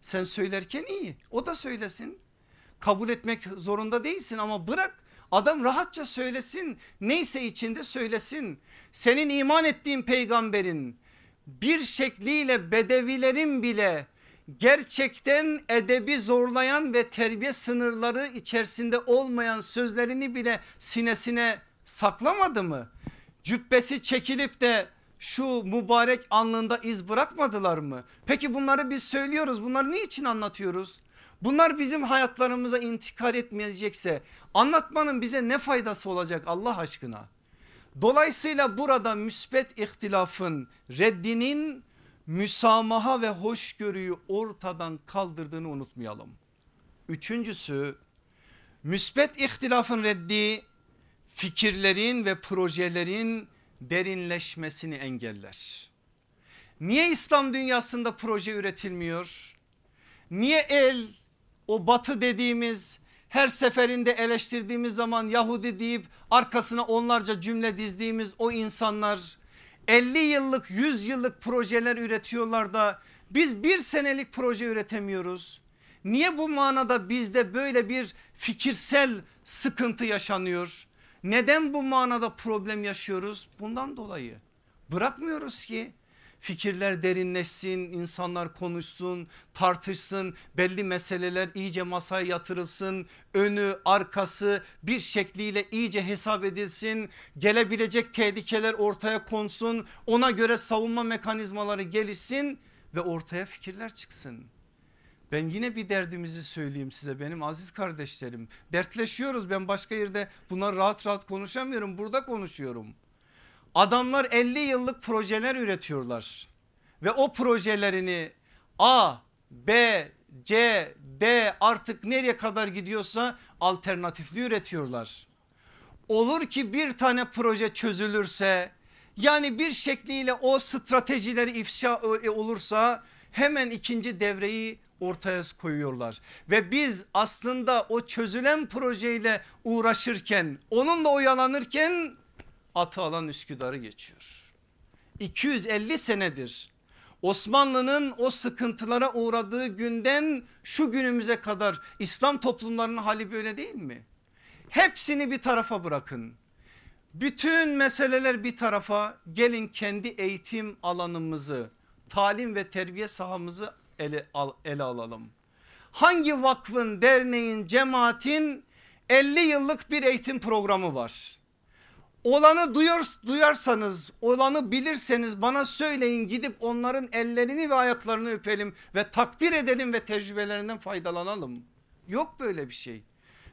Sen söylerken iyi o da söylesin. Kabul etmek zorunda değilsin ama bırak adam rahatça söylesin. Neyse içinde söylesin. Senin iman ettiğin peygamberin bir şekliyle bedevilerin bile gerçekten edebi zorlayan ve terbiye sınırları içerisinde olmayan sözlerini bile sinesine saklamadı mı? Cübbesi çekilip de şu mübarek alnında iz bırakmadılar mı? Peki bunları biz söylüyoruz bunları niçin anlatıyoruz? Bunlar bizim hayatlarımıza intikal etmeyecekse anlatmanın bize ne faydası olacak Allah aşkına? Dolayısıyla burada müsbet ihtilafın reddinin müsamaha ve hoşgörüyü ortadan kaldırdığını unutmayalım. Üçüncüsü müsbet ihtilafın reddi fikirlerin ve projelerin derinleşmesini engeller. Niye İslam dünyasında proje üretilmiyor? Niye el o batı dediğimiz her seferinde eleştirdiğimiz zaman Yahudi deyip arkasına onlarca cümle dizdiğimiz o insanlar 50 yıllık 100 yıllık projeler üretiyorlar da biz bir senelik proje üretemiyoruz. Niye bu manada bizde böyle bir fikirsel sıkıntı yaşanıyor? Neden bu manada problem yaşıyoruz? Bundan dolayı bırakmıyoruz ki fikirler derinleşsin, insanlar konuşsun, tartışsın, belli meseleler iyice masaya yatırılsın, önü arkası bir şekliyle iyice hesap edilsin, gelebilecek tehlikeler ortaya konsun, ona göre savunma mekanizmaları gelişsin ve ortaya fikirler çıksın. Ben yine bir derdimizi söyleyeyim size benim aziz kardeşlerim. Dertleşiyoruz ben başka yerde bunlar rahat rahat konuşamıyorum burada konuşuyorum. Adamlar 50 yıllık projeler üretiyorlar ve o projelerini A, B, C, D artık nereye kadar gidiyorsa alternatifli üretiyorlar. Olur ki bir tane proje çözülürse yani bir şekliyle o stratejileri ifşa e, olursa hemen ikinci devreyi ortaya koyuyorlar. Ve biz aslında o çözülen projeyle uğraşırken onunla oyalanırken atı alan Üsküdar'ı geçiyor. 250 senedir Osmanlı'nın o sıkıntılara uğradığı günden şu günümüze kadar İslam toplumlarının hali böyle değil mi? Hepsini bir tarafa bırakın. Bütün meseleler bir tarafa gelin kendi eğitim alanımızı talim ve terbiye sahamızı ele, al, ele alalım. Hangi vakfın derneğin cemaatin 50 yıllık bir eğitim programı var. Olanı duyar, duyarsanız olanı bilirseniz bana söyleyin gidip onların ellerini ve ayaklarını öpelim ve takdir edelim ve tecrübelerinden faydalanalım. Yok böyle bir şey.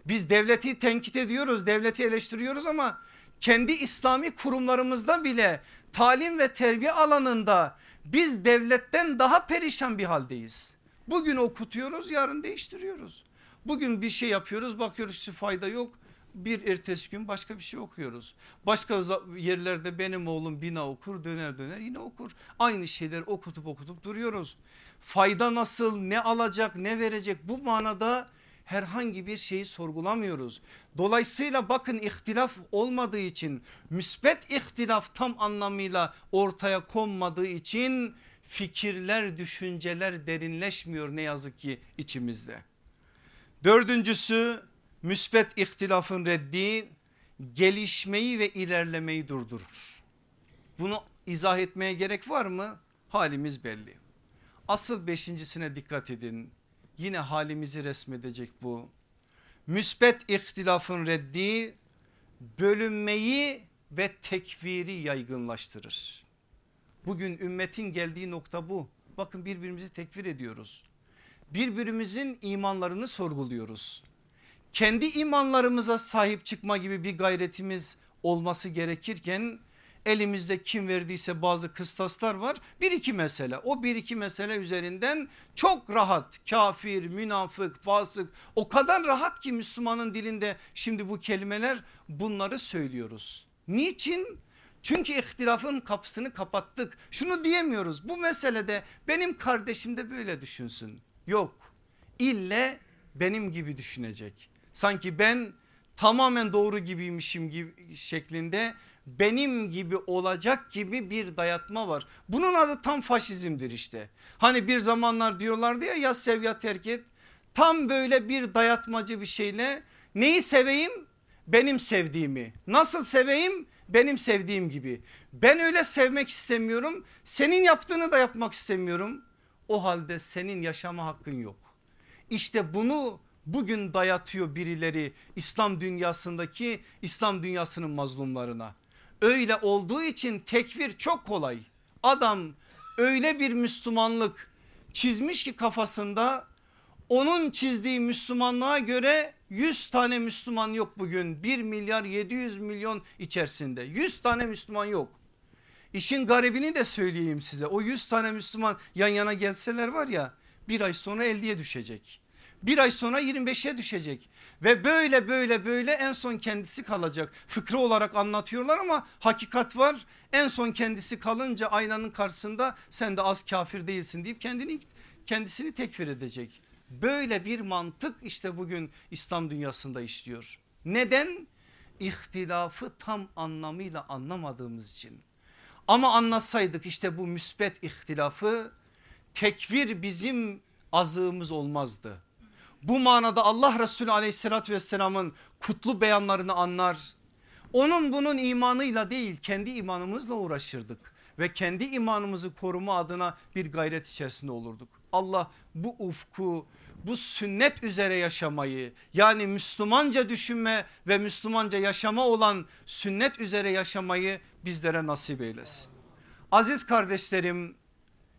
Biz devleti tenkit ediyoruz devleti eleştiriyoruz ama kendi İslami kurumlarımızda bile talim ve terbiye alanında biz devletten daha perişan bir haldeyiz. Bugün okutuyoruz yarın değiştiriyoruz. Bugün bir şey yapıyoruz bakıyoruz ki fayda yok. Bir ertesi gün başka bir şey okuyoruz. Başka yerlerde benim oğlum bina okur döner döner yine okur. Aynı şeyler okutup okutup duruyoruz. Fayda nasıl ne alacak ne verecek bu manada herhangi bir şeyi sorgulamıyoruz. Dolayısıyla bakın ihtilaf olmadığı için müsbet ihtilaf tam anlamıyla ortaya konmadığı için fikirler düşünceler derinleşmiyor ne yazık ki içimizde. Dördüncüsü müsbet ihtilafın reddi gelişmeyi ve ilerlemeyi durdurur. Bunu izah etmeye gerek var mı? Halimiz belli. Asıl beşincisine dikkat edin. Yine halimizi resmedecek bu. Müsbet ihtilafın reddi bölünmeyi ve tekviri yaygınlaştırır. Bugün ümmetin geldiği nokta bu. Bakın birbirimizi tekfir ediyoruz. Birbirimizin imanlarını sorguluyoruz. Kendi imanlarımıza sahip çıkma gibi bir gayretimiz olması gerekirken elimizde kim verdiyse bazı kıstaslar var. Bir iki mesele o bir iki mesele üzerinden çok rahat kafir, münafık, fasık o kadar rahat ki Müslümanın dilinde şimdi bu kelimeler bunları söylüyoruz. Niçin? Çünkü ihtilafın kapısını kapattık. Şunu diyemiyoruz bu meselede benim kardeşim de böyle düşünsün. Yok ille benim gibi düşünecek. Sanki ben tamamen doğru gibiymişim gibi şeklinde benim gibi olacak gibi bir dayatma var. Bunun adı tam faşizmdir işte. Hani bir zamanlar diyorlardı ya ya sev ya terk et. Tam böyle bir dayatmacı bir şeyle neyi seveyim? Benim sevdiğimi. Nasıl seveyim? Benim sevdiğim gibi. Ben öyle sevmek istemiyorum. Senin yaptığını da yapmak istemiyorum. O halde senin yaşama hakkın yok. İşte bunu bugün dayatıyor birileri İslam dünyasındaki İslam dünyasının mazlumlarına. Öyle olduğu için tekfir çok kolay. Adam öyle bir Müslümanlık çizmiş ki kafasında onun çizdiği Müslümanlığa göre 100 tane Müslüman yok bugün 1 milyar 700 milyon içerisinde 100 tane Müslüman yok. İşin garibini de söyleyeyim size o 100 tane Müslüman yan yana gelseler var ya bir ay sonra 50'ye düşecek bir ay sonra 25'e düşecek ve böyle böyle böyle en son kendisi kalacak. Fıkra olarak anlatıyorlar ama hakikat var. En son kendisi kalınca aynanın karşısında sen de az kafir değilsin deyip kendini kendisini tekfir edecek. Böyle bir mantık işte bugün İslam dünyasında işliyor. Neden? İhtilafı tam anlamıyla anlamadığımız için. Ama anlasaydık işte bu müsbet ihtilafı tekvir bizim azığımız olmazdı. Bu manada Allah Resulü aleyhissalatü vesselamın kutlu beyanlarını anlar. Onun bunun imanıyla değil kendi imanımızla uğraşırdık ve kendi imanımızı koruma adına bir gayret içerisinde olurduk. Allah bu ufku bu sünnet üzere yaşamayı yani Müslümanca düşünme ve Müslümanca yaşama olan sünnet üzere yaşamayı bizlere nasip eylesin. Aziz kardeşlerim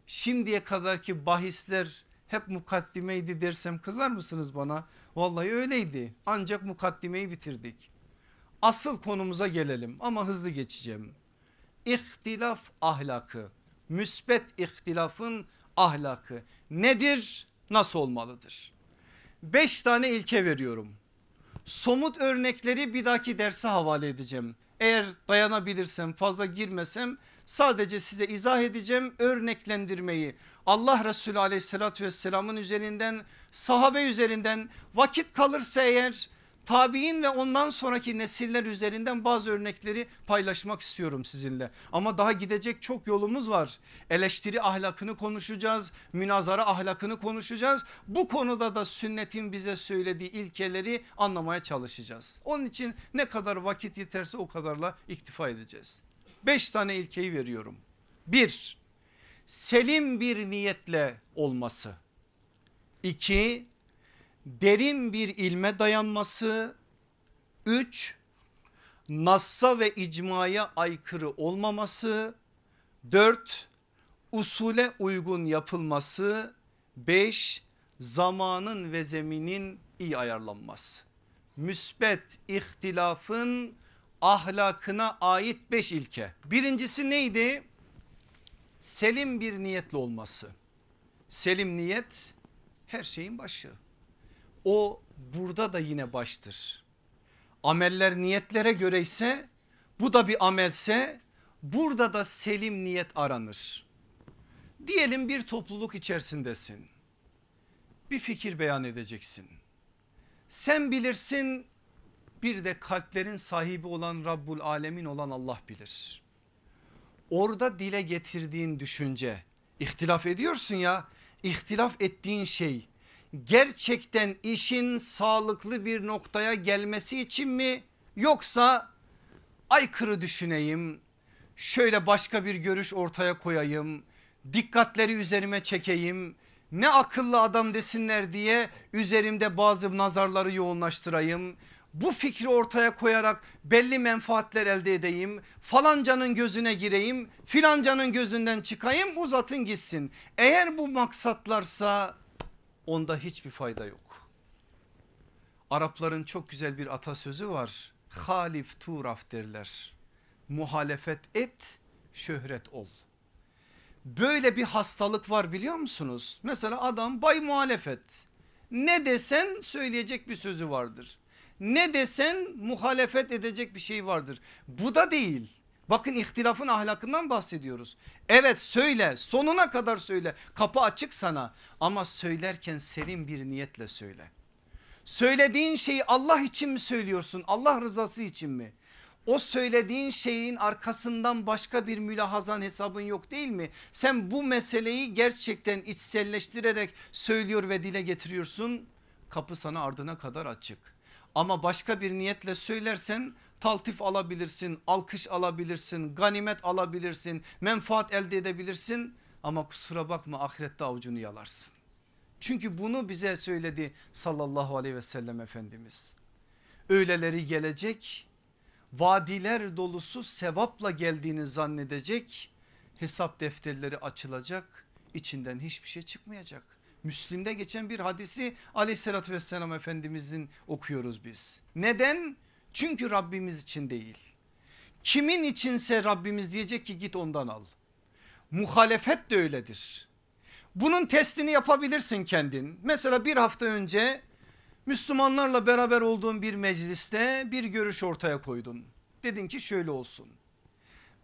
şimdiye kadarki bahisler hep mukaddimeydi dersem kızar mısınız bana? Vallahi öyleydi ancak mukaddimeyi bitirdik. Asıl konumuza gelelim ama hızlı geçeceğim. İhtilaf ahlakı, müsbet ihtilafın ahlakı nedir? Nasıl olmalıdır? Beş tane ilke veriyorum. Somut örnekleri bir dahaki derse havale edeceğim. Eğer dayanabilirsem fazla girmesem sadece size izah edeceğim örneklendirmeyi. Allah Resulü aleyhissalatü vesselamın üzerinden sahabe üzerinden vakit kalırsa eğer tabi'in ve ondan sonraki nesiller üzerinden bazı örnekleri paylaşmak istiyorum sizinle. Ama daha gidecek çok yolumuz var. Eleştiri ahlakını konuşacağız, münazara ahlakını konuşacağız. Bu konuda da sünnetin bize söylediği ilkeleri anlamaya çalışacağız. Onun için ne kadar vakit yeterse o kadarla iktifa edeceğiz. Beş tane ilkeyi veriyorum. Bir, selim bir niyetle olması. İki, derin bir ilme dayanması. Üç, nassa ve icmaya aykırı olmaması. Dört, usule uygun yapılması. Beş, zamanın ve zeminin iyi ayarlanması. Müsbet ihtilafın ahlakına ait beş ilke. Birincisi neydi? Selim bir niyetli olması. Selim niyet her şeyin başı. O burada da yine baştır. Ameller niyetlere göre ise bu da bir amelse burada da selim niyet aranır. Diyelim bir topluluk içerisindesin. Bir fikir beyan edeceksin. Sen bilirsin bir de kalplerin sahibi olan Rabbul Alemin olan Allah bilir. Orada dile getirdiğin düşünce ihtilaf ediyorsun ya ihtilaf ettiğin şey gerçekten işin sağlıklı bir noktaya gelmesi için mi? Yoksa aykırı düşüneyim şöyle başka bir görüş ortaya koyayım dikkatleri üzerime çekeyim ne akıllı adam desinler diye üzerimde bazı nazarları yoğunlaştırayım bu fikri ortaya koyarak belli menfaatler elde edeyim falancanın gözüne gireyim filancanın gözünden çıkayım uzatın gitsin. Eğer bu maksatlarsa onda hiçbir fayda yok Arapların çok güzel bir atasözü var halif turaf derler muhalefet et şöhret ol Böyle bir hastalık var biliyor musunuz? Mesela adam bay muhalefet. Ne desen söyleyecek bir sözü vardır. Ne desen muhalefet edecek bir şey vardır. Bu da değil. Bakın ihtilafın ahlakından bahsediyoruz. Evet söyle sonuna kadar söyle kapı açık sana ama söylerken serin bir niyetle söyle. Söylediğin şeyi Allah için mi söylüyorsun Allah rızası için mi? o söylediğin şeyin arkasından başka bir mülahazan hesabın yok değil mi? Sen bu meseleyi gerçekten içselleştirerek söylüyor ve dile getiriyorsun. Kapı sana ardına kadar açık. Ama başka bir niyetle söylersen taltif alabilirsin, alkış alabilirsin, ganimet alabilirsin, menfaat elde edebilirsin. Ama kusura bakma ahirette avucunu yalarsın. Çünkü bunu bize söyledi sallallahu aleyhi ve sellem Efendimiz. Öyleleri gelecek vadiler dolusu sevapla geldiğini zannedecek hesap defterleri açılacak içinden hiçbir şey çıkmayacak. Müslim'de geçen bir hadisi aleyhissalatü vesselam efendimizin okuyoruz biz. Neden? Çünkü Rabbimiz için değil. Kimin içinse Rabbimiz diyecek ki git ondan al. Muhalefet de öyledir. Bunun testini yapabilirsin kendin. Mesela bir hafta önce Müslümanlarla beraber olduğun bir mecliste bir görüş ortaya koydun. Dedin ki şöyle olsun.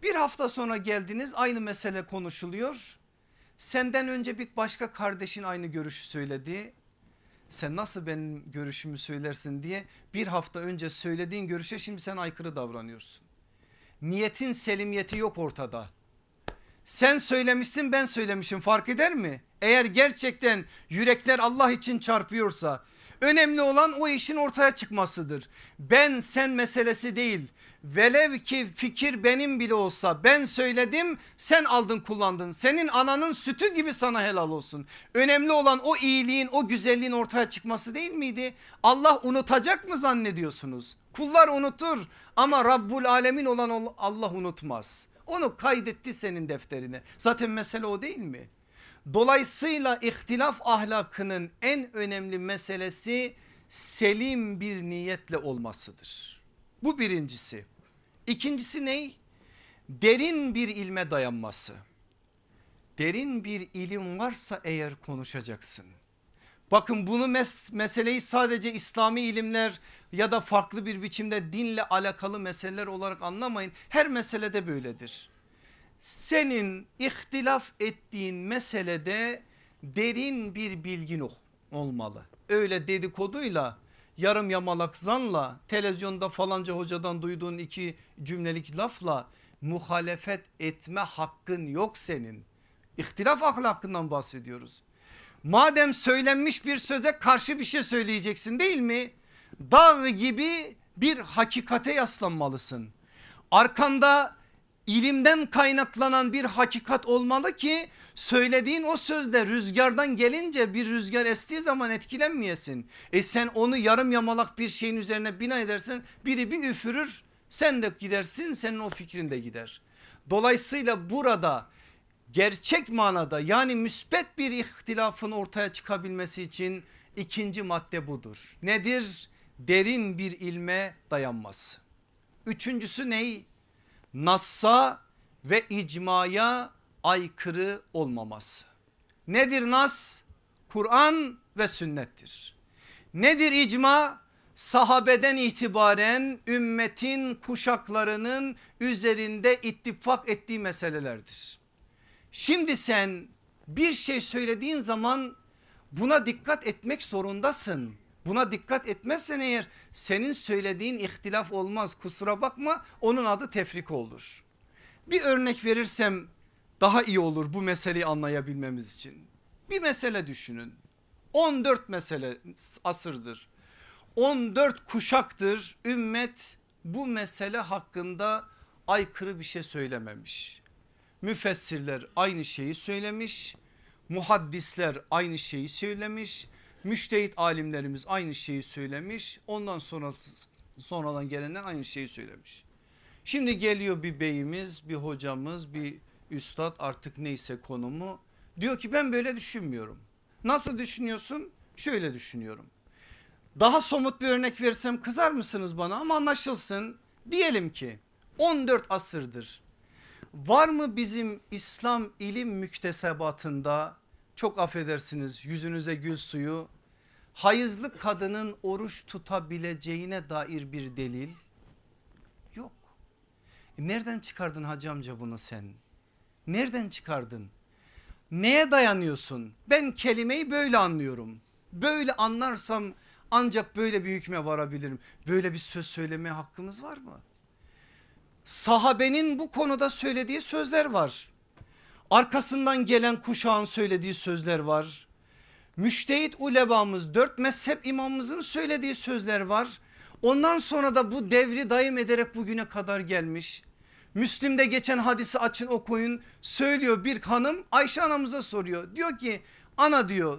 Bir hafta sonra geldiniz aynı mesele konuşuluyor. Senden önce bir başka kardeşin aynı görüşü söyledi. Sen nasıl benim görüşümü söylersin diye bir hafta önce söylediğin görüşe şimdi sen aykırı davranıyorsun. Niyetin selimiyeti yok ortada. Sen söylemişsin ben söylemişim fark eder mi? Eğer gerçekten yürekler Allah için çarpıyorsa Önemli olan o işin ortaya çıkmasıdır. Ben sen meselesi değil. Velev ki fikir benim bile olsa ben söyledim sen aldın kullandın. Senin ananın sütü gibi sana helal olsun. Önemli olan o iyiliğin o güzelliğin ortaya çıkması değil miydi? Allah unutacak mı zannediyorsunuz? Kullar unutur ama Rabbul Alemin olan Allah unutmaz. Onu kaydetti senin defterine. Zaten mesele o değil mi? Dolayısıyla ihtilaf ahlakının en önemli meselesi selim bir niyetle olmasıdır. Bu birincisi. İkincisi ne? Derin bir ilme dayanması. Derin bir ilim varsa eğer konuşacaksın. Bakın bunu mes meseleyi sadece İslami ilimler ya da farklı bir biçimde dinle alakalı meseleler olarak anlamayın. Her meselede böyledir senin ihtilaf ettiğin meselede derin bir bilgin olmalı. Öyle dedikoduyla yarım yamalak zanla televizyonda falanca hocadan duyduğun iki cümlelik lafla muhalefet etme hakkın yok senin. İhtilaf ahlakından bahsediyoruz. Madem söylenmiş bir söze karşı bir şey söyleyeceksin değil mi? Dağ gibi bir hakikate yaslanmalısın. Arkanda ilimden kaynaklanan bir hakikat olmalı ki söylediğin o sözde rüzgardan gelince bir rüzgar estiği zaman etkilenmeyesin. E sen onu yarım yamalak bir şeyin üzerine bina edersen biri bir üfürür sen de gidersin senin o fikrin de gider. Dolayısıyla burada gerçek manada yani müspet bir ihtilafın ortaya çıkabilmesi için ikinci madde budur. Nedir? Derin bir ilme dayanması. Üçüncüsü ney? Nassa ve icmaya aykırı olmaması. Nedir nas? Kur'an ve sünnettir. Nedir icma? Sahabeden itibaren ümmetin kuşaklarının üzerinde ittifak ettiği meselelerdir. Şimdi sen bir şey söylediğin zaman buna dikkat etmek zorundasın. Buna dikkat etmezsen eğer senin söylediğin ihtilaf olmaz kusura bakma onun adı tefrik olur. Bir örnek verirsem daha iyi olur bu meseleyi anlayabilmemiz için. Bir mesele düşünün 14 mesele asırdır 14 kuşaktır ümmet bu mesele hakkında aykırı bir şey söylememiş. Müfessirler aynı şeyi söylemiş, muhaddisler aynı şeyi söylemiş, müştehit alimlerimiz aynı şeyi söylemiş. Ondan sonra sonradan gelenler aynı şeyi söylemiş. Şimdi geliyor bir beyimiz, bir hocamız, bir üstad artık neyse konumu. Diyor ki ben böyle düşünmüyorum. Nasıl düşünüyorsun? Şöyle düşünüyorum. Daha somut bir örnek versem kızar mısınız bana ama anlaşılsın. Diyelim ki 14 asırdır var mı bizim İslam ilim müktesebatında çok affedersiniz yüzünüze gül suyu hayızlı kadının oruç tutabileceğine dair bir delil yok. E nereden çıkardın hacı amca bunu sen? Nereden çıkardın? Neye dayanıyorsun? Ben kelimeyi böyle anlıyorum. Böyle anlarsam ancak böyle bir hükme varabilirim. Böyle bir söz söylemeye hakkımız var mı? Sahabenin bu konuda söylediği sözler var. Arkasından gelen kuşağın söylediği sözler var. Müştehit ulebamız dört mezhep imamımızın söylediği sözler var. Ondan sonra da bu devri daim ederek bugüne kadar gelmiş. Müslim'de geçen hadisi açın okuyun söylüyor bir hanım Ayşe anamıza soruyor. Diyor ki ana diyor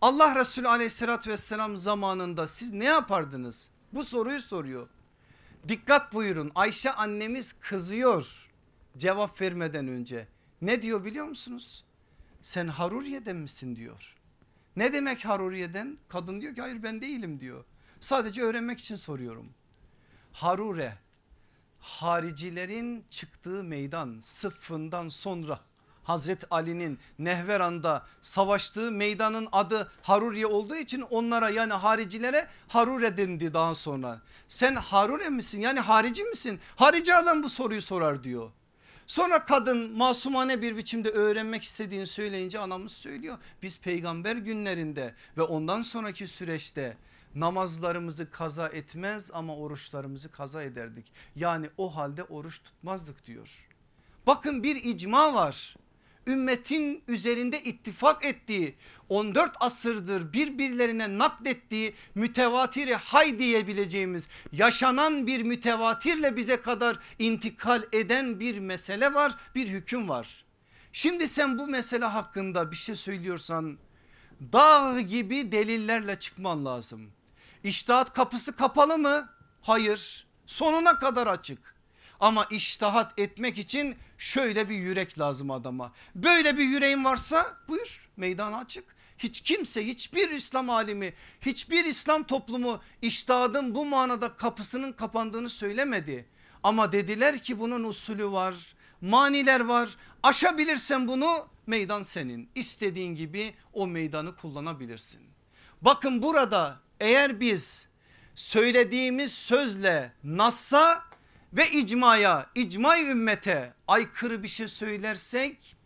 Allah Resulü aleyhissalatü vesselam zamanında siz ne yapardınız? Bu soruyu soruyor. Dikkat buyurun Ayşe annemiz kızıyor cevap vermeden önce. Ne diyor biliyor musunuz? Sen Haruriye'den misin diyor. Ne demek Haruriye'den? Kadın diyor ki hayır ben değilim diyor. Sadece öğrenmek için soruyorum. Harure haricilerin çıktığı meydan sıffından sonra Hazreti Ali'nin Nehveran'da savaştığı meydanın adı Haruriye olduğu için onlara yani haricilere Harure dendi daha sonra. Sen Harure misin yani harici misin? Harici adam bu soruyu sorar diyor. Sonra kadın masumane bir biçimde öğrenmek istediğini söyleyince anamız söylüyor. Biz peygamber günlerinde ve ondan sonraki süreçte namazlarımızı kaza etmez ama oruçlarımızı kaza ederdik. Yani o halde oruç tutmazdık diyor. Bakın bir icma var ümmetin üzerinde ittifak ettiği 14 asırdır birbirlerine naklettiği mütevatiri hay diyebileceğimiz yaşanan bir mütevatirle bize kadar intikal eden bir mesele var bir hüküm var. Şimdi sen bu mesele hakkında bir şey söylüyorsan dağ gibi delillerle çıkman lazım. İştahat kapısı kapalı mı? Hayır sonuna kadar açık. Ama iştahat etmek için şöyle bir yürek lazım adama. Böyle bir yüreğin varsa buyur meydan açık. Hiç kimse hiçbir İslam alimi hiçbir İslam toplumu iştahın bu manada kapısının kapandığını söylemedi. Ama dediler ki bunun usulü var maniler var aşabilirsen bunu meydan senin istediğin gibi o meydanı kullanabilirsin. Bakın burada eğer biz söylediğimiz sözle Nas'a ve icmaya icma ümmete aykırı bir şey söylersek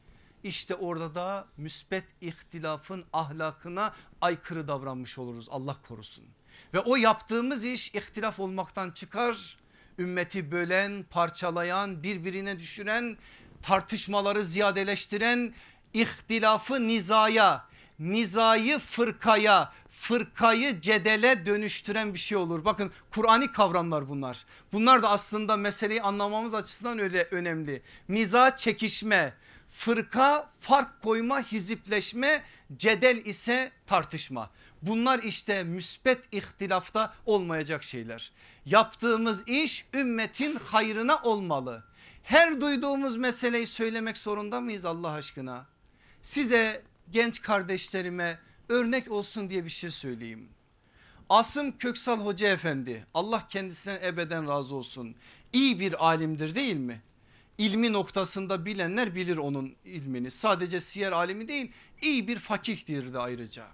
işte orada da müsbet ihtilafın ahlakına aykırı davranmış oluruz Allah korusun. Ve o yaptığımız iş ihtilaf olmaktan çıkar ümmeti bölen parçalayan birbirine düşüren tartışmaları ziyadeleştiren ihtilafı nizaya nizayı fırkaya fırkayı cedele dönüştüren bir şey olur. Bakın Kur'an'ı kavramlar bunlar. Bunlar da aslında meseleyi anlamamız açısından öyle önemli. Niza çekişme, fırka fark koyma, hizipleşme, cedel ise tartışma. Bunlar işte müspet ihtilafta olmayacak şeyler. Yaptığımız iş ümmetin hayrına olmalı. Her duyduğumuz meseleyi söylemek zorunda mıyız Allah aşkına? Size genç kardeşlerime örnek olsun diye bir şey söyleyeyim. Asım Köksal Hoca Efendi Allah kendisinden ebeden razı olsun. İyi bir alimdir değil mi? İlmi noktasında bilenler bilir onun ilmini. Sadece siyer alimi değil iyi bir fakihtir de ayrıca.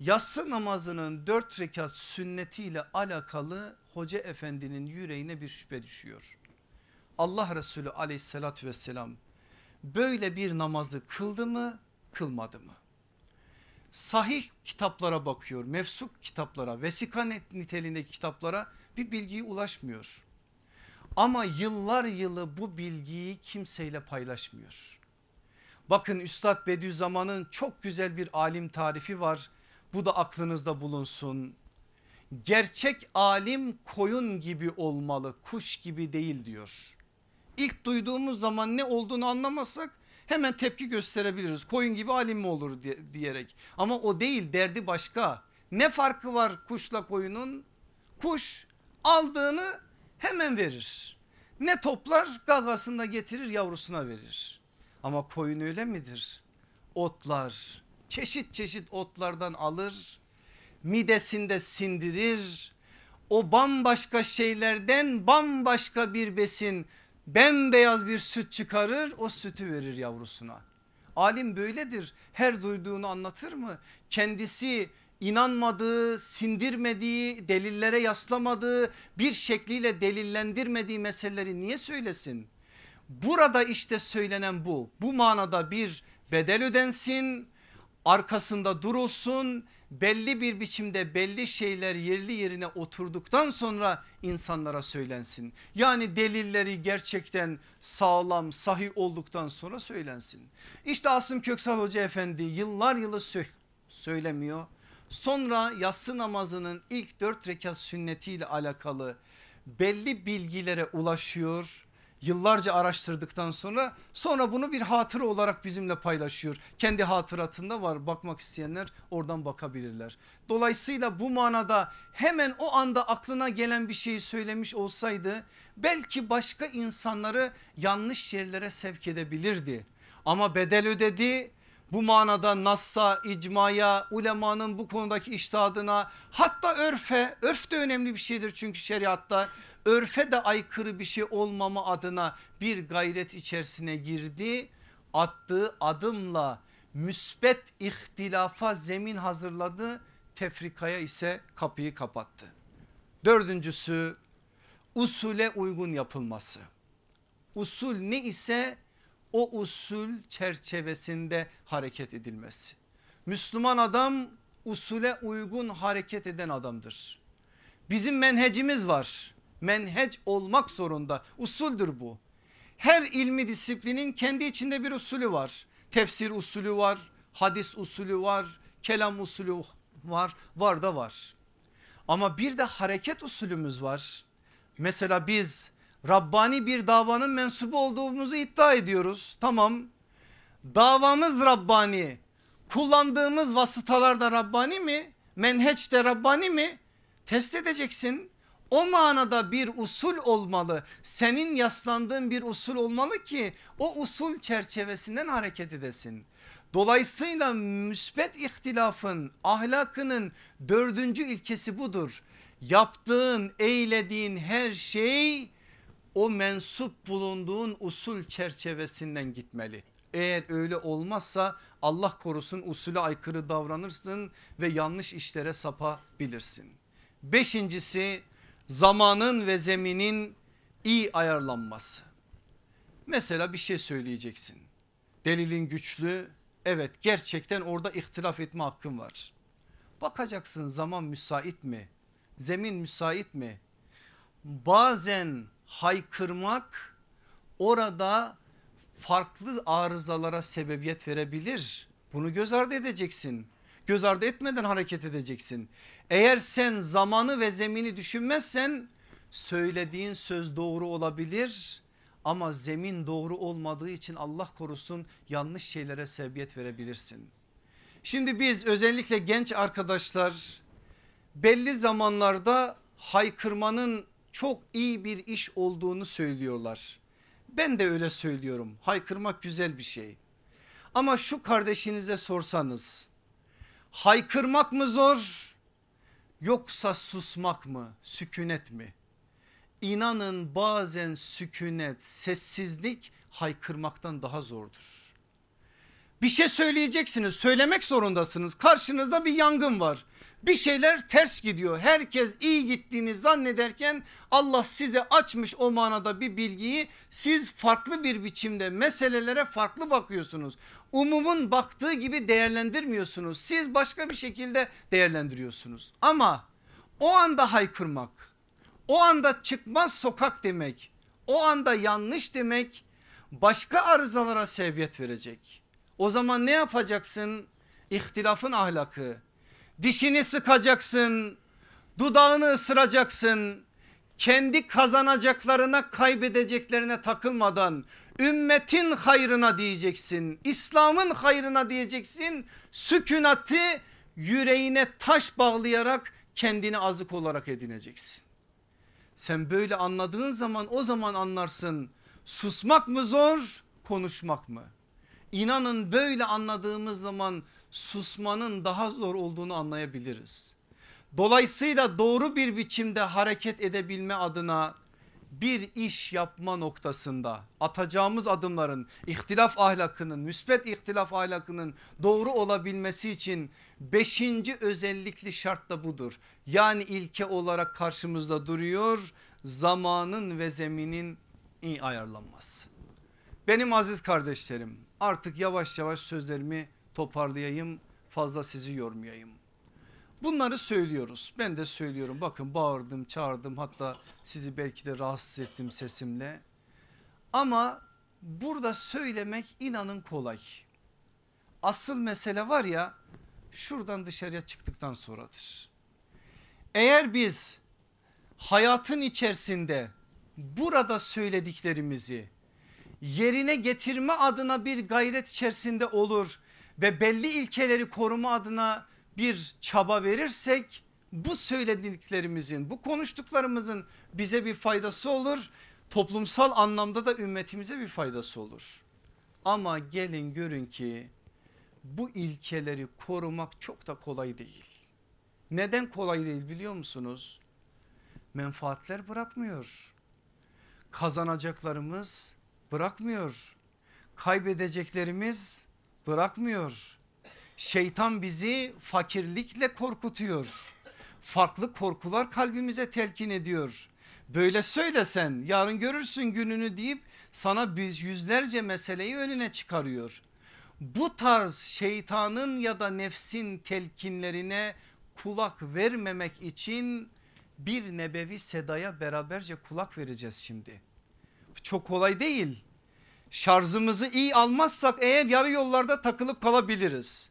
Yatsı namazının dört rekat sünnetiyle alakalı hoca efendinin yüreğine bir şüphe düşüyor. Allah Resulü aleyhissalatü vesselam böyle bir namazı kıldı mı kılmadı mı? Sahih kitaplara bakıyor mefsuk kitaplara vesika niteliğindeki kitaplara bir bilgiye ulaşmıyor. Ama yıllar yılı bu bilgiyi kimseyle paylaşmıyor. Bakın Üstad Bediüzzaman'ın çok güzel bir alim tarifi var. Bu da aklınızda bulunsun. Gerçek alim koyun gibi olmalı kuş gibi değil diyor. İlk duyduğumuz zaman ne olduğunu anlamazsak hemen tepki gösterebiliriz. Koyun gibi alim mi olur diyerek ama o değil derdi başka. Ne farkı var kuşla koyunun? Kuş aldığını hemen verir. Ne toplar gagasında getirir yavrusuna verir. Ama koyun öyle midir? Otlar çeşit çeşit otlardan alır midesinde sindirir. O bambaşka şeylerden bambaşka bir besin bembeyaz bir süt çıkarır o sütü verir yavrusuna. Alim böyledir her duyduğunu anlatır mı? Kendisi inanmadığı, sindirmediği, delillere yaslamadığı, bir şekliyle delillendirmediği meseleleri niye söylesin? Burada işte söylenen bu. Bu manada bir bedel ödensin, arkasında durulsun, belli bir biçimde belli şeyler yerli yerine oturduktan sonra insanlara söylensin. Yani delilleri gerçekten sağlam sahih olduktan sonra söylensin. İşte Asım Köksal Hoca Efendi yıllar yılı sö söylemiyor. Sonra yatsı namazının ilk dört rekat sünnetiyle alakalı belli bilgilere ulaşıyor yıllarca araştırdıktan sonra sonra bunu bir hatıra olarak bizimle paylaşıyor. Kendi hatıratında var bakmak isteyenler oradan bakabilirler. Dolayısıyla bu manada hemen o anda aklına gelen bir şeyi söylemiş olsaydı belki başka insanları yanlış yerlere sevk edebilirdi. Ama bedel ödedi bu manada Nass'a, icmaya, ulemanın bu konudaki iştihadına hatta örfe, örf de önemli bir şeydir çünkü şeriatta örfe de aykırı bir şey olmama adına bir gayret içerisine girdi. Attığı adımla müsbet ihtilafa zemin hazırladı tefrikaya ise kapıyı kapattı. Dördüncüsü usule uygun yapılması. Usul ne ise o usul çerçevesinde hareket edilmesi. Müslüman adam usule uygun hareket eden adamdır. Bizim menhecimiz var. Menhec olmak zorunda. Usuldür bu. Her ilmi disiplinin kendi içinde bir usulü var. Tefsir usulü var, hadis usulü var, kelam usulü var, var da var. Ama bir de hareket usulümüz var. Mesela biz Rabbani bir davanın mensubu olduğumuzu iddia ediyoruz. Tamam davamız Rabbani kullandığımız vasıtalar da Rabbani mi? Menheç de Rabbani mi? Test edeceksin. O manada bir usul olmalı. Senin yaslandığın bir usul olmalı ki o usul çerçevesinden hareket edesin. Dolayısıyla müsbet ihtilafın ahlakının dördüncü ilkesi budur. Yaptığın eylediğin her şey o mensup bulunduğun usul çerçevesinden gitmeli. Eğer öyle olmazsa Allah korusun usule aykırı davranırsın ve yanlış işlere sapabilirsin. Beşincisi zamanın ve zeminin iyi ayarlanması. Mesela bir şey söyleyeceksin. Delilin güçlü evet gerçekten orada ihtilaf etme hakkın var. Bakacaksın zaman müsait mi? Zemin müsait mi? Bazen haykırmak orada farklı arızalara sebebiyet verebilir. Bunu göz ardı edeceksin. Göz ardı etmeden hareket edeceksin. Eğer sen zamanı ve zemini düşünmezsen söylediğin söz doğru olabilir ama zemin doğru olmadığı için Allah korusun yanlış şeylere sebebiyet verebilirsin. Şimdi biz özellikle genç arkadaşlar belli zamanlarda haykırmanın çok iyi bir iş olduğunu söylüyorlar. Ben de öyle söylüyorum. Haykırmak güzel bir şey. Ama şu kardeşinize sorsanız haykırmak mı zor yoksa susmak mı sükunet mi? İnanın bazen sükunet sessizlik haykırmaktan daha zordur. Bir şey söyleyeceksiniz söylemek zorundasınız karşınızda bir yangın var. Bir şeyler ters gidiyor. Herkes iyi gittiğini zannederken Allah size açmış o manada bir bilgiyi. Siz farklı bir biçimde meselelere farklı bakıyorsunuz. Umumun baktığı gibi değerlendirmiyorsunuz. Siz başka bir şekilde değerlendiriyorsunuz. Ama o anda haykırmak, o anda çıkmaz sokak demek, o anda yanlış demek başka arızalara sebebiyet verecek. O zaman ne yapacaksın? İhtilafın ahlakı. Dişini sıkacaksın, dudağını ısıracaksın. Kendi kazanacaklarına kaybedeceklerine takılmadan ümmetin hayrına diyeceksin. İslam'ın hayrına diyeceksin. Sükunatı yüreğine taş bağlayarak kendini azık olarak edineceksin. Sen böyle anladığın zaman o zaman anlarsın susmak mı zor konuşmak mı? İnanın böyle anladığımız zaman susmanın daha zor olduğunu anlayabiliriz. Dolayısıyla doğru bir biçimde hareket edebilme adına bir iş yapma noktasında atacağımız adımların ihtilaf ahlakının müsbet ihtilaf ahlakının doğru olabilmesi için beşinci özellikli şart da budur. Yani ilke olarak karşımızda duruyor zamanın ve zeminin iyi ayarlanması. Benim aziz kardeşlerim artık yavaş yavaş sözlerimi toparlayayım fazla sizi yormayayım. Bunları söylüyoruz ben de söylüyorum bakın bağırdım çağırdım hatta sizi belki de rahatsız ettim sesimle. Ama burada söylemek inanın kolay. Asıl mesele var ya şuradan dışarıya çıktıktan sonradır. Eğer biz hayatın içerisinde burada söylediklerimizi yerine getirme adına bir gayret içerisinde olur ve belli ilkeleri koruma adına bir çaba verirsek bu söylediklerimizin bu konuştuklarımızın bize bir faydası olur. Toplumsal anlamda da ümmetimize bir faydası olur. Ama gelin görün ki bu ilkeleri korumak çok da kolay değil. Neden kolay değil biliyor musunuz? Menfaatler bırakmıyor. Kazanacaklarımız bırakmıyor. Kaybedeceklerimiz bırakmıyor. Şeytan bizi fakirlikle korkutuyor. Farklı korkular kalbimize telkin ediyor. Böyle söylesen yarın görürsün gününü deyip sana yüzlerce meseleyi önüne çıkarıyor. Bu tarz şeytanın ya da nefsin telkinlerine kulak vermemek için bir nebevi sedaya beraberce kulak vereceğiz şimdi. Çok kolay değil. Şarjımızı iyi almazsak eğer yarı yollarda takılıp kalabiliriz.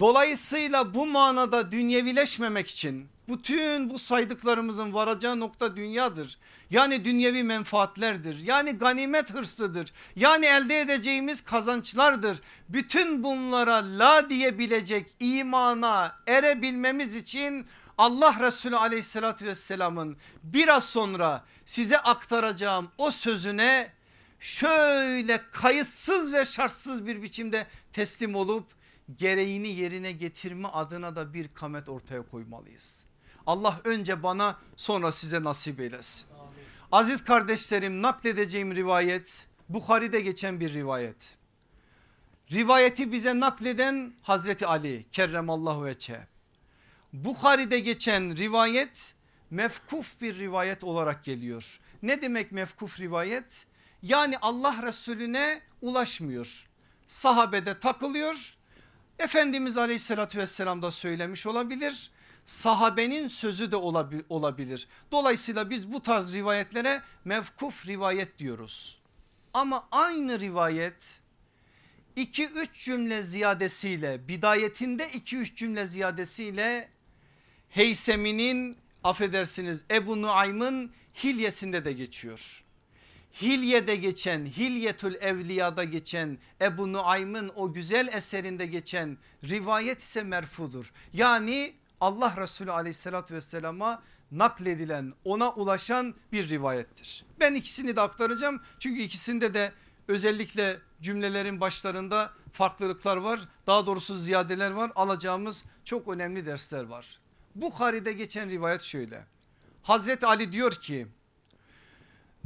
Dolayısıyla bu manada dünyevileşmemek için bütün bu saydıklarımızın varacağı nokta dünyadır. Yani dünyevi menfaatlerdir. Yani ganimet hırsıdır. Yani elde edeceğimiz kazançlardır. Bütün bunlara la diyebilecek imana erebilmemiz için Allah Resulü aleyhissalatü vesselamın biraz sonra size aktaracağım o sözüne şöyle kayıtsız ve şartsız bir biçimde teslim olup gereğini yerine getirme adına da bir kamet ortaya koymalıyız. Allah önce bana sonra size nasip eylesin. Amin. Aziz kardeşlerim nakledeceğim rivayet Bukhari'de geçen bir rivayet. Rivayeti bize nakleden Hazreti Ali kerremallahu veçhe. Bukhari'de geçen rivayet mefkuf bir rivayet olarak geliyor. Ne demek mefkuf rivayet? Yani Allah Resulüne ulaşmıyor. Sahabede takılıyor. Efendimiz aleyhissalatü vesselam da söylemiş olabilir. Sahabenin sözü de olabilir. Dolayısıyla biz bu tarz rivayetlere mevkuf rivayet diyoruz. Ama aynı rivayet 2-3 cümle ziyadesiyle bidayetinde 2-3 cümle ziyadesiyle Heysemi'nin affedersiniz Ebu Nuaym'ın hilyesinde de geçiyor. Hilye'de geçen Hilyetül Evliya'da geçen Ebu Nuaym'ın o güzel eserinde geçen rivayet ise merfudur. Yani Allah Resulü aleyhissalatü vesselama nakledilen ona ulaşan bir rivayettir. Ben ikisini de aktaracağım çünkü ikisinde de özellikle cümlelerin başlarında farklılıklar var. Daha doğrusu ziyadeler var alacağımız çok önemli dersler var. Bukhari'de geçen rivayet şöyle. Hazreti Ali diyor ki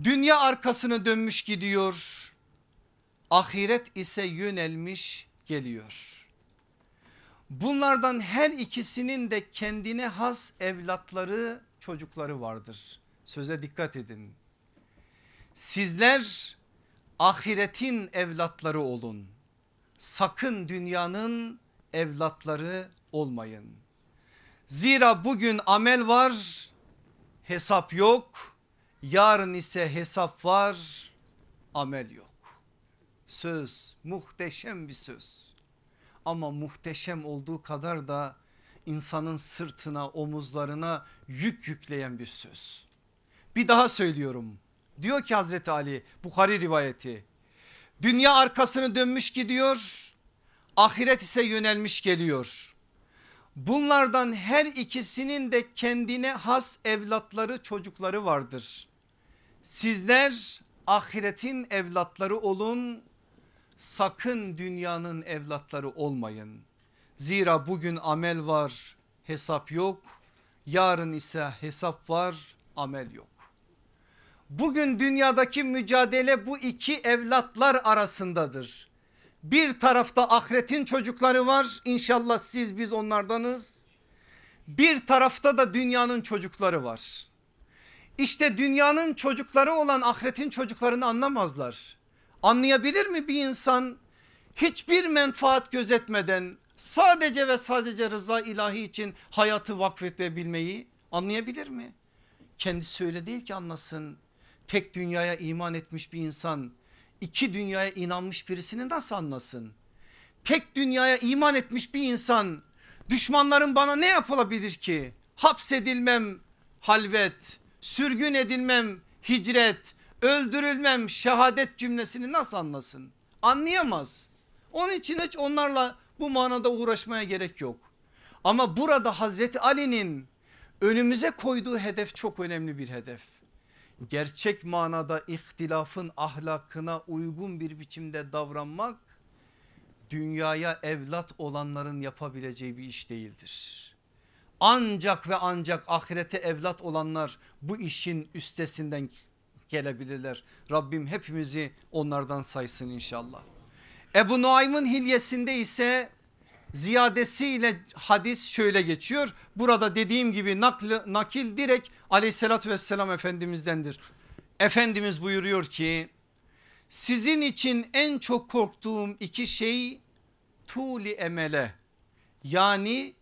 Dünya arkasını dönmüş gidiyor. Ahiret ise yönelmiş geliyor. Bunlardan her ikisinin de kendine has evlatları çocukları vardır. Söze dikkat edin. Sizler ahiretin evlatları olun. Sakın dünyanın evlatları olmayın. Zira bugün amel var hesap yok. Yarın ise hesap var amel yok. Söz muhteşem bir söz. Ama muhteşem olduğu kadar da insanın sırtına omuzlarına yük yükleyen bir söz. Bir daha söylüyorum. Diyor ki Hazreti Ali Bukhari rivayeti. Dünya arkasını dönmüş gidiyor. Ahiret ise yönelmiş geliyor. Bunlardan her ikisinin de kendine has evlatları çocukları vardır. Sizler ahiretin evlatları olun sakın dünyanın evlatları olmayın. Zira bugün amel var hesap yok yarın ise hesap var amel yok. Bugün dünyadaki mücadele bu iki evlatlar arasındadır. Bir tarafta ahiretin çocukları var inşallah siz biz onlardanız. Bir tarafta da dünyanın çocukları var. İşte dünyanın çocukları olan ahiretin çocuklarını anlamazlar. Anlayabilir mi bir insan hiçbir menfaat gözetmeden sadece ve sadece rıza ilahi için hayatı vakfedebilmeyi anlayabilir mi? Kendisi öyle değil ki anlasın. Tek dünyaya iman etmiş bir insan iki dünyaya inanmış birisini nasıl anlasın? Tek dünyaya iman etmiş bir insan düşmanların bana ne yapılabilir ki? Hapsedilmem halvet, sürgün edilmem hicret, öldürülmem şehadet cümlesini nasıl anlasın? Anlayamaz. Onun için hiç onlarla bu manada uğraşmaya gerek yok. Ama burada Hazreti Ali'nin önümüze koyduğu hedef çok önemli bir hedef. Gerçek manada ihtilafın ahlakına uygun bir biçimde davranmak dünyaya evlat olanların yapabileceği bir iş değildir. Ancak ve ancak ahirete evlat olanlar bu işin üstesinden gelebilirler. Rabbim hepimizi onlardan saysın inşallah. Ebu Nuaym'ın hilyesinde ise ziyadesiyle hadis şöyle geçiyor. Burada dediğim gibi nakil, nakil direkt aleyhissalatü vesselam efendimizdendir. Efendimiz buyuruyor ki sizin için en çok korktuğum iki şey tuli emele yani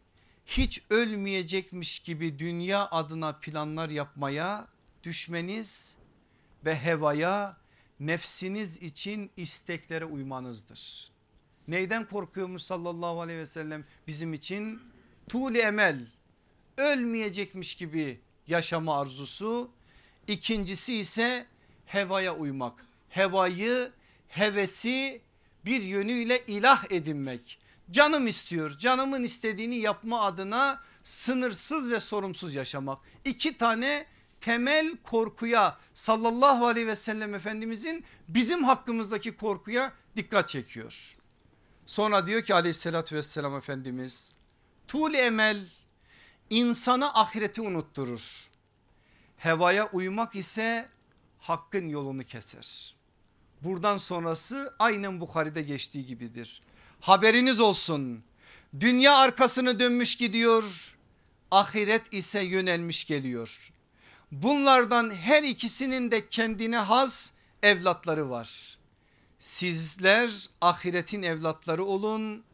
hiç ölmeyecekmiş gibi dünya adına planlar yapmaya düşmeniz ve hevaya nefsiniz için isteklere uymanızdır. Neyden korkuyormuş sallallahu aleyhi ve sellem bizim için? Tuğli emel ölmeyecekmiş gibi yaşama arzusu. İkincisi ise hevaya uymak. Hevayı hevesi bir yönüyle ilah edinmek. Canım istiyor canımın istediğini yapma adına sınırsız ve sorumsuz yaşamak. İki tane temel korkuya sallallahu aleyhi ve sellem efendimizin bizim hakkımızdaki korkuya dikkat çekiyor. Sonra diyor ki aleyhissalatü vesselam efendimiz tuğli emel insana ahireti unutturur. Hevaya uymak ise hakkın yolunu keser. Buradan sonrası aynen Bukhari'de geçtiği gibidir. Haberiniz olsun dünya arkasını dönmüş gidiyor ahiret ise yönelmiş geliyor. Bunlardan her ikisinin de kendine has evlatları var. Sizler ahiretin evlatları olun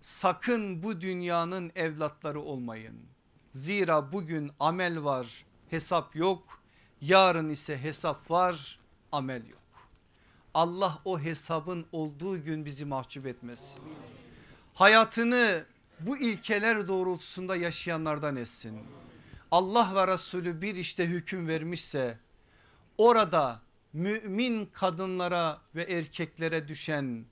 sakın bu dünyanın evlatları olmayın. Zira bugün amel var hesap yok yarın ise hesap var amel yok. Allah o hesabın olduğu gün bizi mahcup etmesin. Hayatını bu ilkeler doğrultusunda yaşayanlardan etsin. Allah ve Resulü bir işte hüküm vermişse orada mümin kadınlara ve erkeklere düşen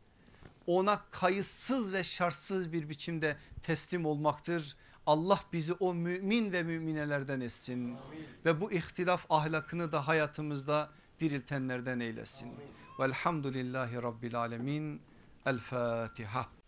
ona kayıtsız ve şartsız bir biçimde teslim olmaktır. Allah bizi o mümin ve müminelerden etsin Amin. ve bu ihtilaf ahlakını da hayatımızda diriltenlerden eylesin. Velhamdülillahi Rabbil Alemin. El Fatiha.